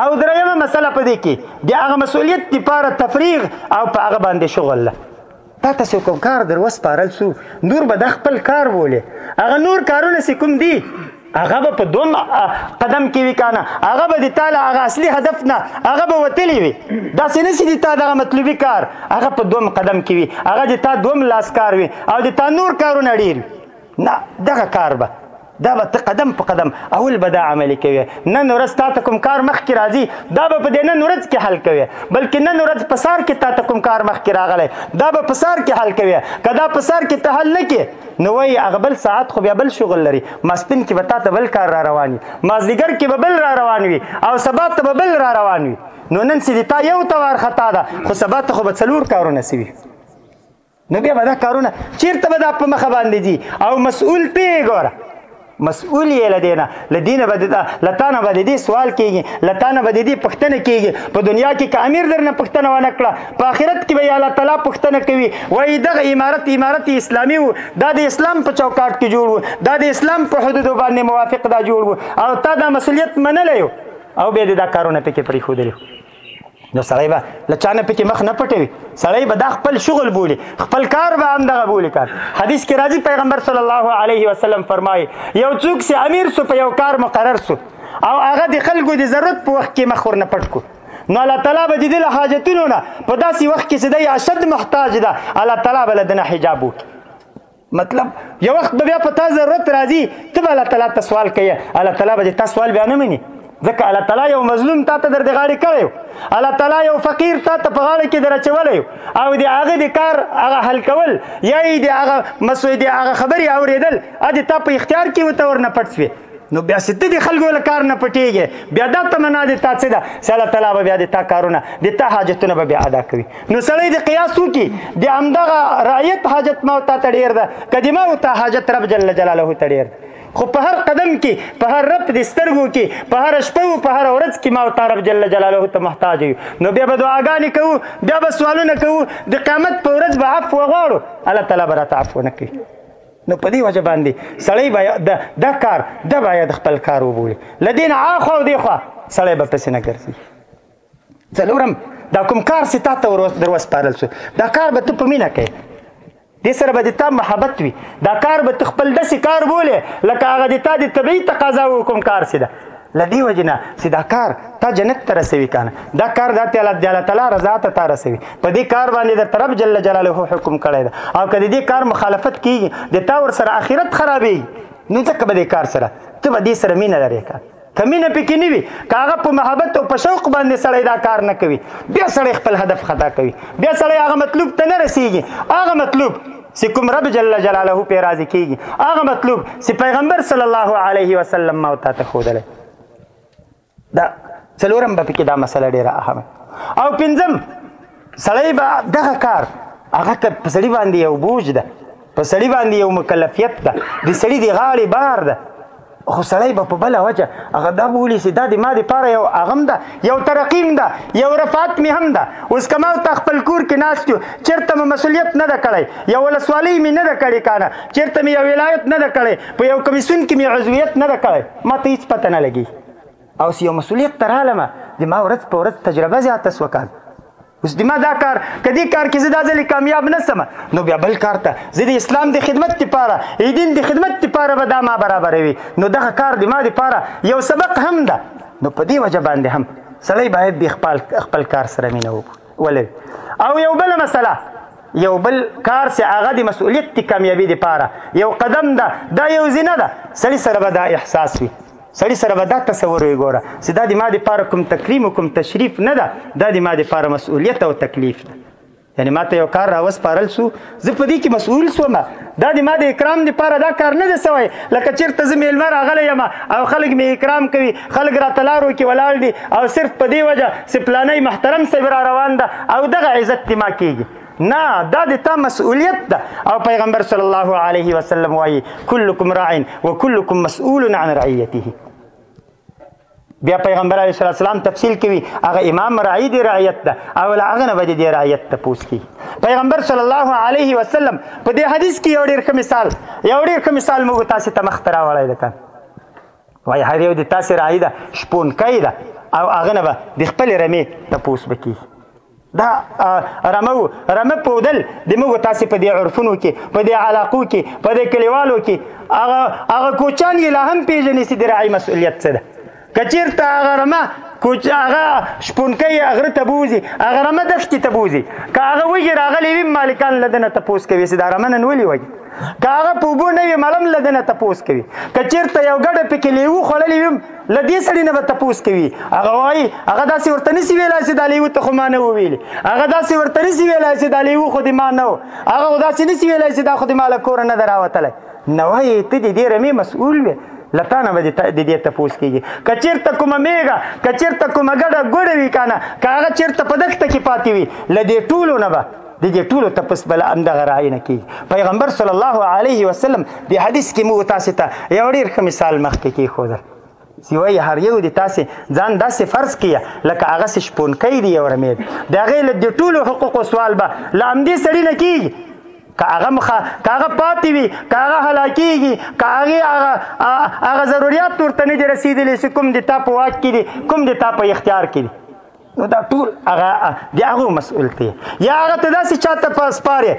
او درېیمه مسله په دې کې د هغه مسؤلیت دپاره تفریغ او په هغه باندې شغل ده تا ته څوک کار در وسپارل سو نور به د خپل کار بولې هغه نور کارونه چې کوم دي هغه به په دوم قدم کې وی کانه هغه به د تعالی هغه اصلي هدف نه هغه به وتلی وي دا سینه چې د تا دغه مطلوبي کار هغه په دوم قدم کې وي هغه د تا دوم لاس کار وي او د تا نور کارونه ډیر نه دغه کار به دا به ته قدم په قدم اول به دا عملي کوي نن ورځ تا ته کوم کار مخکې راځي دا به په دې نن ورځ کې حل کوي بلکې نن ورځ په سار کې تا ته کوم کار مخکې راغلی دا به په سار کې حل کوي که دا په سار کې ته حل نه کې نو وایي هغه بل ساعت خو بیا بل شغل لري ماسپین کې به تا ته بل کار را روان وي مازدیګر کې به بل را روان وي او سبا ته به بل را روان وي نو نن سې تا یو توار خطا ده خو سبا ته خو به څلور کارونه سوي نو بیا به دا کارونه چیرته به دا په مخه باندې دي او مسؤل پی ګوره مسؤل یې لدینه لدینه بد لتانه بد دې سوال کیږي لتانه بد دې پښتنه کیږي په دنیا کې که امیر درنه پښتنه ونه کړه په آخرت کې به الله تعالی پښتنه کوي وای دغه امارت امارت اسلامي وو دا د اسلام په چوکاټ کې جوړ وو دا د اسلام په حدود باندې موافق دا جوړ وو او تا دا مسؤلیت منلی او به دې دا کارونه پکې پرې خودلی نو سړی به له چا نه پکې مخ نه پټوي سړی به دا خپل شغل بولي خپل کار به هم دغه بولي کار حدیث کې راځي پیغمبر صلی الله علیه وسلم فرمایي یو څوک چې امیر سو په یو کار مقرر سو او هغه د خلکو د ضرورت په وخت کې مخ ورنه پټ کو نو الله تعالی به د دې له حاجتونو نه په داسې وخت کې چې دی اشد محتاج ده الله تعالی به له ده نه حجاب وکړي مطلب یو وخت بیا په تا ضرورت راځي ته به الله تعالی ته سوال کوي الله تعالی به تا سوال بیا نه مني ځکه الله تعالی یو مظلوم تا ته در د غاړې کړی الله تعالی یو فقیر تا ته په غاړه کې در اچولی او د هغه د کار هغه حل کول یا یې د هغه مسوې د هغه خبرې اورېدل ا د تا په اختیار کې ورته ورنه پټ سوې نو بیا ست دي خلکو له کار نه پټيږي بیا دا تمنا دي تا څه ده چې الله تعالی به بیا د تا کارونه د تا حاجتونه به بیا ادا کوي نو سړی د قیاس وکي د همدغه رعیت حاجت ما تا تړیر ده کدی ما تا حاجت رب جل جلاله تړیر خو په هر قدم کې په هر رب د سترګو کې په هر شپه او په هر ورځ کې ما او تعالی جل جلاله ته محتاج یو نو بیا به دعاګانې کوو بیا به سوالونه کوو د قیامت په ورځ به عفو غواړو الله تعالی به راته عفو نه کوي نو په دې وجه باندې سړی باید د دا کار د باید خپل کار وبولي لدین اخو او دیخوا سړی به پسې نه ګرځي څلورم دا کوم کار چې تا ته در وسپارل شو دا کار به ته په مینه کوې دې سره به د تا محبت وي دا کار به ته خپل داسې کار بولې لکه هغه د تا د طبیعي تقاضا کوم کار چې ده لدی وجنا چې دا کار تا جنت ته رسوي کنه دا کار د الله تعالی رضا ته تا رسوي په دې کار باندې د طرف جل جلاله حکم کړی دا او کله دې کار مخالفت کیږي د تا ور سره اخرت خرابي نو ځکه به دې کار سره ته به دې سره مینه لرې کا کمینه پکې نه وي کاغه په محبت او په شوق باندې سړی دا کار نه کوي بیا سړی خپل هدف خطا کوي بیا سړی هغه مطلوب ته نه رسیږي هغه مطلوب چې کوم رب جل جلاله په راضي کیږي هغه مطلوب چې پیغمبر صلی الله علیه وسلم ما ته خودل دا څلورم به کې دا مسله ډیره اهمه او پنځم سړی به دغه کار هغه ته په سړی باندې یو بوج ده په سړی باندې یو مکلفیت ده د سړی د غاړې بار ده خو سړی به په بل وجه هغه دا بولی سي دا د ما د پاره یو اغم ده یو ترقیم ده یو رفعت می هم ده اوس کما ته خپل کور کې ناست یو چیرته مې مسولیت نه ده کړی یو ولسوالی می نه ده کړی کانه چیرته مې یو ولایت نه ده کړی په یو کمیسیون کې مې عضویت نه ده کړی ما ته هیڅ پته نه لګي او یو مسولیت ترالمه د ما ورځ په ورځ تجربه زیاته سوکاله اوس دما دا کار کدی کار کې زدا ځلې کامیاب نه سم نو بیا بل کار ته زه د اسلام د خدمت لپاره ای دین د خدمت لپاره به دا ما برابروي نو دغه کار د ما لپاره یو سبق هم ده نو په دې وجه باندې هم سړی باید د خپل خپل کار سره مینه ولري او یو بل مسله یو بل کار چې هغه د مسؤلیت د کامیابی لپاره یو قدم ده دا یو زینه ده سړی سره به دا احساس وي سړی سره به دا تصور وي ګوره چې دا د ما د پاره کوم تکریم کوم تشریف نه ده دا د ما د پاره مسؤلیت او تکلیف ده یعنی ما ته یو کار راوس پارل سو زه په دې کې مسؤل سوم دا د ما د اکرام د پاره دا کار نه ده سوی لکه چیرته زه میلمه راغلی یم او خلک می اکرام کوي خلک را تلارو کې ولاړ دي او صرف په دې وجه چې پلانی محترم صاحب را روان ده او دغه عزت ما کیږي نه دا د تا مسؤلیت ده او پیغمبر صلی الله علیه وسلم وایي کلکم راع و کلکم مسئول عن رعیته بیا پیغمبر علیه السلام تفصیل کوي هغه امام راعي دی رعیت ده او هغه نه باید دی رعیت ته پوس کی پیغمبر صلی الله علیه وسلم په دې حدیث کې یو ډیر ښه مثال یو ډیر ښه مثال موږ تاسو ته مخ ته راوړی ده وای هر یو د تاسو راعي ده شپونکی ده او هغه نه به د خپل رمې ته پوس بکی دا رمو رمه پودل د موږ تاسو په دې عرفونو کې په دې علاقو کې په دې کلیوالو کې هغه هغه کوچان یې لا هم پیژنې چې د رعي مسؤلیت څه ده کچیرته هغه رمه کوچ هغه شپونکې هغه ته بوزي هغه رمه دښتې ته بوزي که هغه وږي راغلی وي مالکان لدنه تپوس کوي چې دا رمه نن ولي وږي که هغه په اوبو نه وي ملم لدنه تپوس کوي که چېرته یو ګډه پکې لیو خوړلی وي لدی سړی نه به تپوس کوي هغه وای هغه داسې ورته نسی ویلا چې د لیو ته خو ما نه ویل هغه داسې ورته نسی ویلا چې د لیو خو د ما نه هغه داسې نسی ویلا چې دا خو د مال کور نه دراوتله نو وای ته دې ډېر می مسؤل وې لتا نه به د دې تپوس کیږي کچیرته کومه میګه کچیرته کومه ګډه ګډه وی کنه کاغه چیرته په دښته کې پاتې وي لدې ټولو نه به د دې ټولو تپس بل همدغه رائے نه کی پیغمبر صلی الله علیه وسلم د حدیث کې مو تاسو ته یو ډیر ښه مثال مخکې کې خو ده سیوای هر یو د تاسو ځان داسې فرض کیه لکه هغه سې شپونکې دی او رمید د هغه له دې ټولو حقوق او سوال به لامدې سړی نه کیږي که هغه مخه که هغه پاتې وي که هغه هلاکېږي که هغې هغه هغه ضروریات ورته نه دي رسېدلی چې کوم د تا په واک کې دي کوم د تا په اختیار کې دي نو دا ټول هغه د هغه مسؤل دی یا هغه ته داسې چاته پاسپاره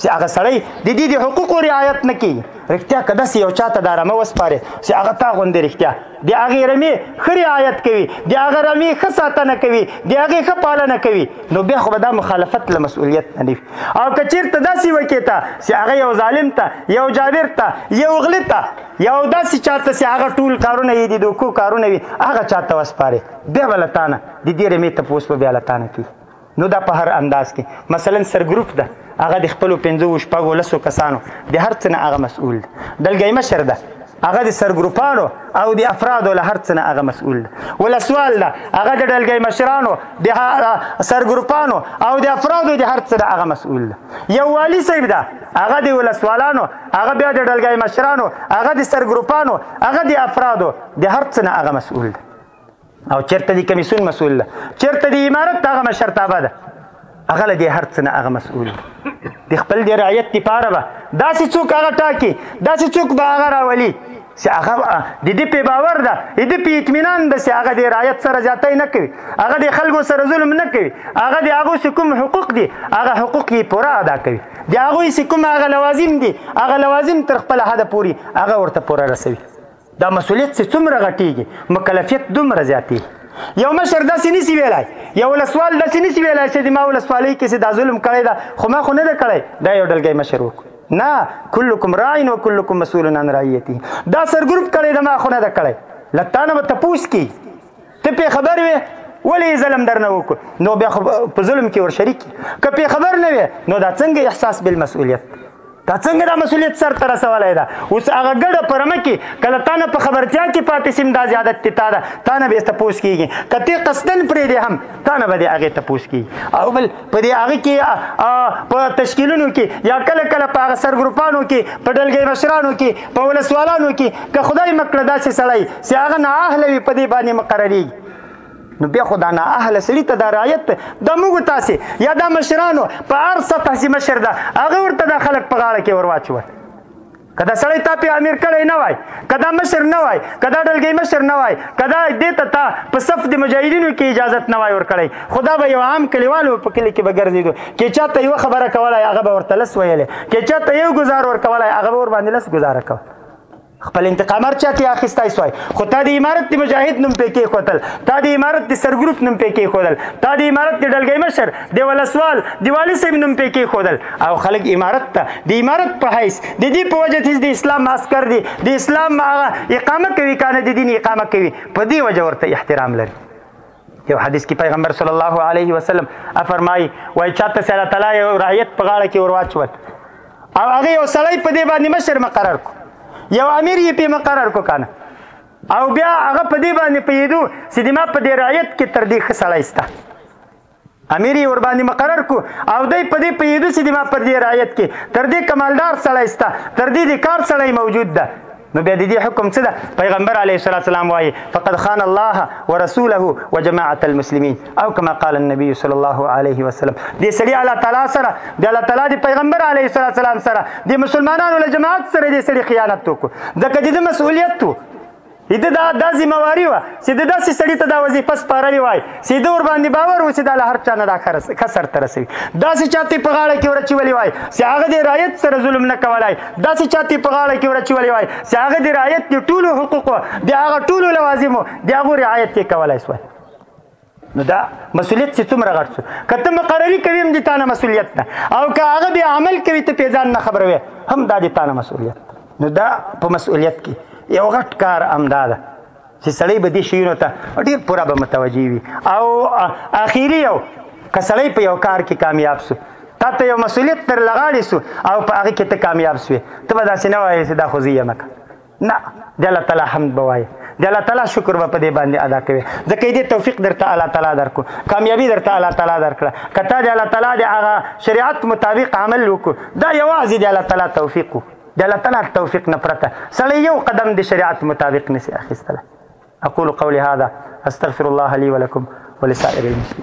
چې هغه سړی د دې د حقوقو رعایت نه کوي رښتیا که داسې یو چاته دا رمه وسپارې چې هغه تا غوندې رښتیا د هغې رمې ښه رعایت کوي د هغه رمې ښه ساتنه کوي د هغې ښه پالنه کوي نو بیا خو به دا مخالفت له مسؤلیت نه وي او که چېرته داسې وکې ته چې هغه یو ظالم ته یو جابر ته یو غلي ته یو داسې چاته چې هغه ټول کارونه یې دي د کارونه وي هغه چاته وسپارې بیا به له تانه د دې رمې تپوس به بیا له تانه کوي نو دا په هر انداز کې مثلا سر ګروپ ده هغه د خپلو پنځو شپږو لسو کسانو د هر څه نه هغه مسؤول ده دلګی مشر ده هغه د سر ګروپانو او د افرادو له هر څه نه هغه مسؤول ده ولسوال ده هغه د ډلګۍ مشرانو د سر ګروپانو او د افرادو د هر څه نه هغه مسؤول ده یو والی صاحب ده هغه د ولسوالانو هغه بیا د ډلګۍ مشرانو هغه د سر ګروپانو هغه د افرادو د هر څه نه هغه مسؤول ده او چرته دی کمیسون مسؤل ده چرته دی امارت هغه مشرتابه ده هغه له دې هر څه نه هغه مسؤل دی خپل د رعیت لپاره به داسې څوک هغه ټاکي داسې څوک به هغه راولي چې هغه د دې په باور ده د دې په اطمینان ده چې هغه د رعایت سره زیاتی نه کوي هغه د خلکو سره ظلم نه کوي هغه د هغو چې کوم حقوق دي هغه حقوق یې پوره ادا کوي د هغوی چې کوم هغه لوازم دي هغه لوازم تر خپله حده پورې هغه ورته پوره رسوي دا مسولیت چې څومره غټیږي مکلفیت دومره زیاتیږي یو مشر داسې نسی ویلای یو ولسوال داسې نسی ویلای چې ما ولسوالۍ کې چې دا ظلم کړی دا خو ما خو نه ده کړی دا یو ډلګی مشر وکړو نه کلکم راعین و کلکم مسئول عن رعیته دا سر ګروپ کړی دا ما خو نه ده کړی لتانه به تپوس کی ته په خبر وې ولې ظلم درنه وکړ نو بیا په ظلم کې ور شریک که په خبر نه وې نو دا څنګه احساس بل مسؤلیت دا څنګه دا مسولیت سر تر رسولای دا اوس هغه ګډه پرمه کې کله تا نه په خبرتیا کې پاتې سیم دا زیادت تی تا دا تا نه به تپوس کیږي کته قصدن پرې دې هم تا نه به هغه تپوس کیږي او بل په دې هغه کې په تشکیلونو کې یا کله کله په هغه سرګروپانو کې په ډلګۍ مشرانو کې په ولسوالانو کې که خدای مکړه داسې سړی چې هغه نه اهله وي په دې باندې مقررېږي نو بیا خو دا نه اهله سړي ته دا رعایت د موږ تاسې یا دا مشرانو په هر سطح چې مشر ده هغه ورته دا خلک په غاړه کې ورواچول کدا سړی تا په امیر کړی نه وای کدا مشر نه وای کدا ډلګی مشر نه وای کدا دې ته تا په صف د مجاهدینو کې اجازه نه وای ور کړی خدا به یو عام کلیوالو په کلی کې بګرځیدو کې چاته یو خبره کولای هغه به ورته لس ویلې کې چاته یو گزار ور کولای هغه به ور باندې لس گزاره کول خپل انتقامر چا کې اخیستای سوای خو تا د امارت د مجاهد نوم پکې خوتل تا د امارت د سرګروپ نوم پکې خوتل تا د امارت د ډلګۍ مشر د ولسوال د والي صاحب نوم پې کې خودل او خلک امارت ته د امارت په حیث د دې په وجه چې د اسلام عسكر دي د اسلام اقامه کوي کانه د دین اقامه کوي په دې وجه ورته احترام لري یو حدیث کې پیغمبر صلی الله علیه وسلم افرمایي وای چاته سره تعالی یو رعیت په غاړه کې ورواچول او هغه یو سړی په دې باندې مشر مقرر کو یو امیر یې په مقرر کو کانه او بیا هغه په دې باندې پیدو چې د ما په دې رعیت کې تر دې خسړایسته امیر یې ورباندې مقرر کو او دی په دې پوهېدو چې د ما پر دې رعیت کې تر دې کمالدار سړی سته تر دې د کار سړی موجود ده نو بیا د دې حکم څه ده پیغمبر علیه الصلاه والسلام وایي فقد خان الله ورسوله وجماعت المسلمین او کما قال النبي صلی الله علیه وسلم دې سړي الله تعالی سره د الله تعالی د پیغمبر علیه الصلاه والسلام سره د مسلمانانو له جماعت سره دې سړي خیانت وکړو ځکه د مسؤلیت وو د دا د ذمہ واری و چې د داسې سړی ته دا وظیفه سپارلې وای چې د ور باندې باور و چې دا له هر چا نه دا خرس کسر تر رسوي داسې چاته په غاړه کې ورچی ولې وای چې هغه د رایت سره ظلم نه کولای داسې چاته په غاړه کې ورچی ولې وای چې هغه د رایت د ټولو حقوقو د هغه ټولو لوازمو د هغه رعایت کې کولای شوی نو دا مسولیت چې څومره غټ شو که ته مقرري کوي هم د تا نه مسولیت ده او که هغه بیا عمل کوي ته پې ځان نه خبروې هم دا د تا نه مسولیت ده نو دا په مسولیت کې یو غټ کار همدا ده چې سړی به دې شیونو ته ډېر پوره به متوجه وي او اخیری یو که سړی په یو کار کې کامیاب سو تا ته یو مسولیت تر لغاړې سو او په هغه کې ته کامیاب سوې ته به داسې نه وایې چې دا خو زه یې مکه نه د الله تعالی حمد به وایې د الله تعالی شکر به په دې باندې ادا کوې ځکه یې دې توفیق درته الله تعالی درکو کامیابی درته الله تعالی درکړه که تا د الله تعالی د هغه شریعت مطابق عمل وکړو دا یوازې د الله تعالی توفیق و د الله تعالی توفیق نه پرته سړی یو قدم د شریعت مطابق نسی اخیستلی اقول قولی هذا استغفر الله لي ولكم ولسائر المسلمين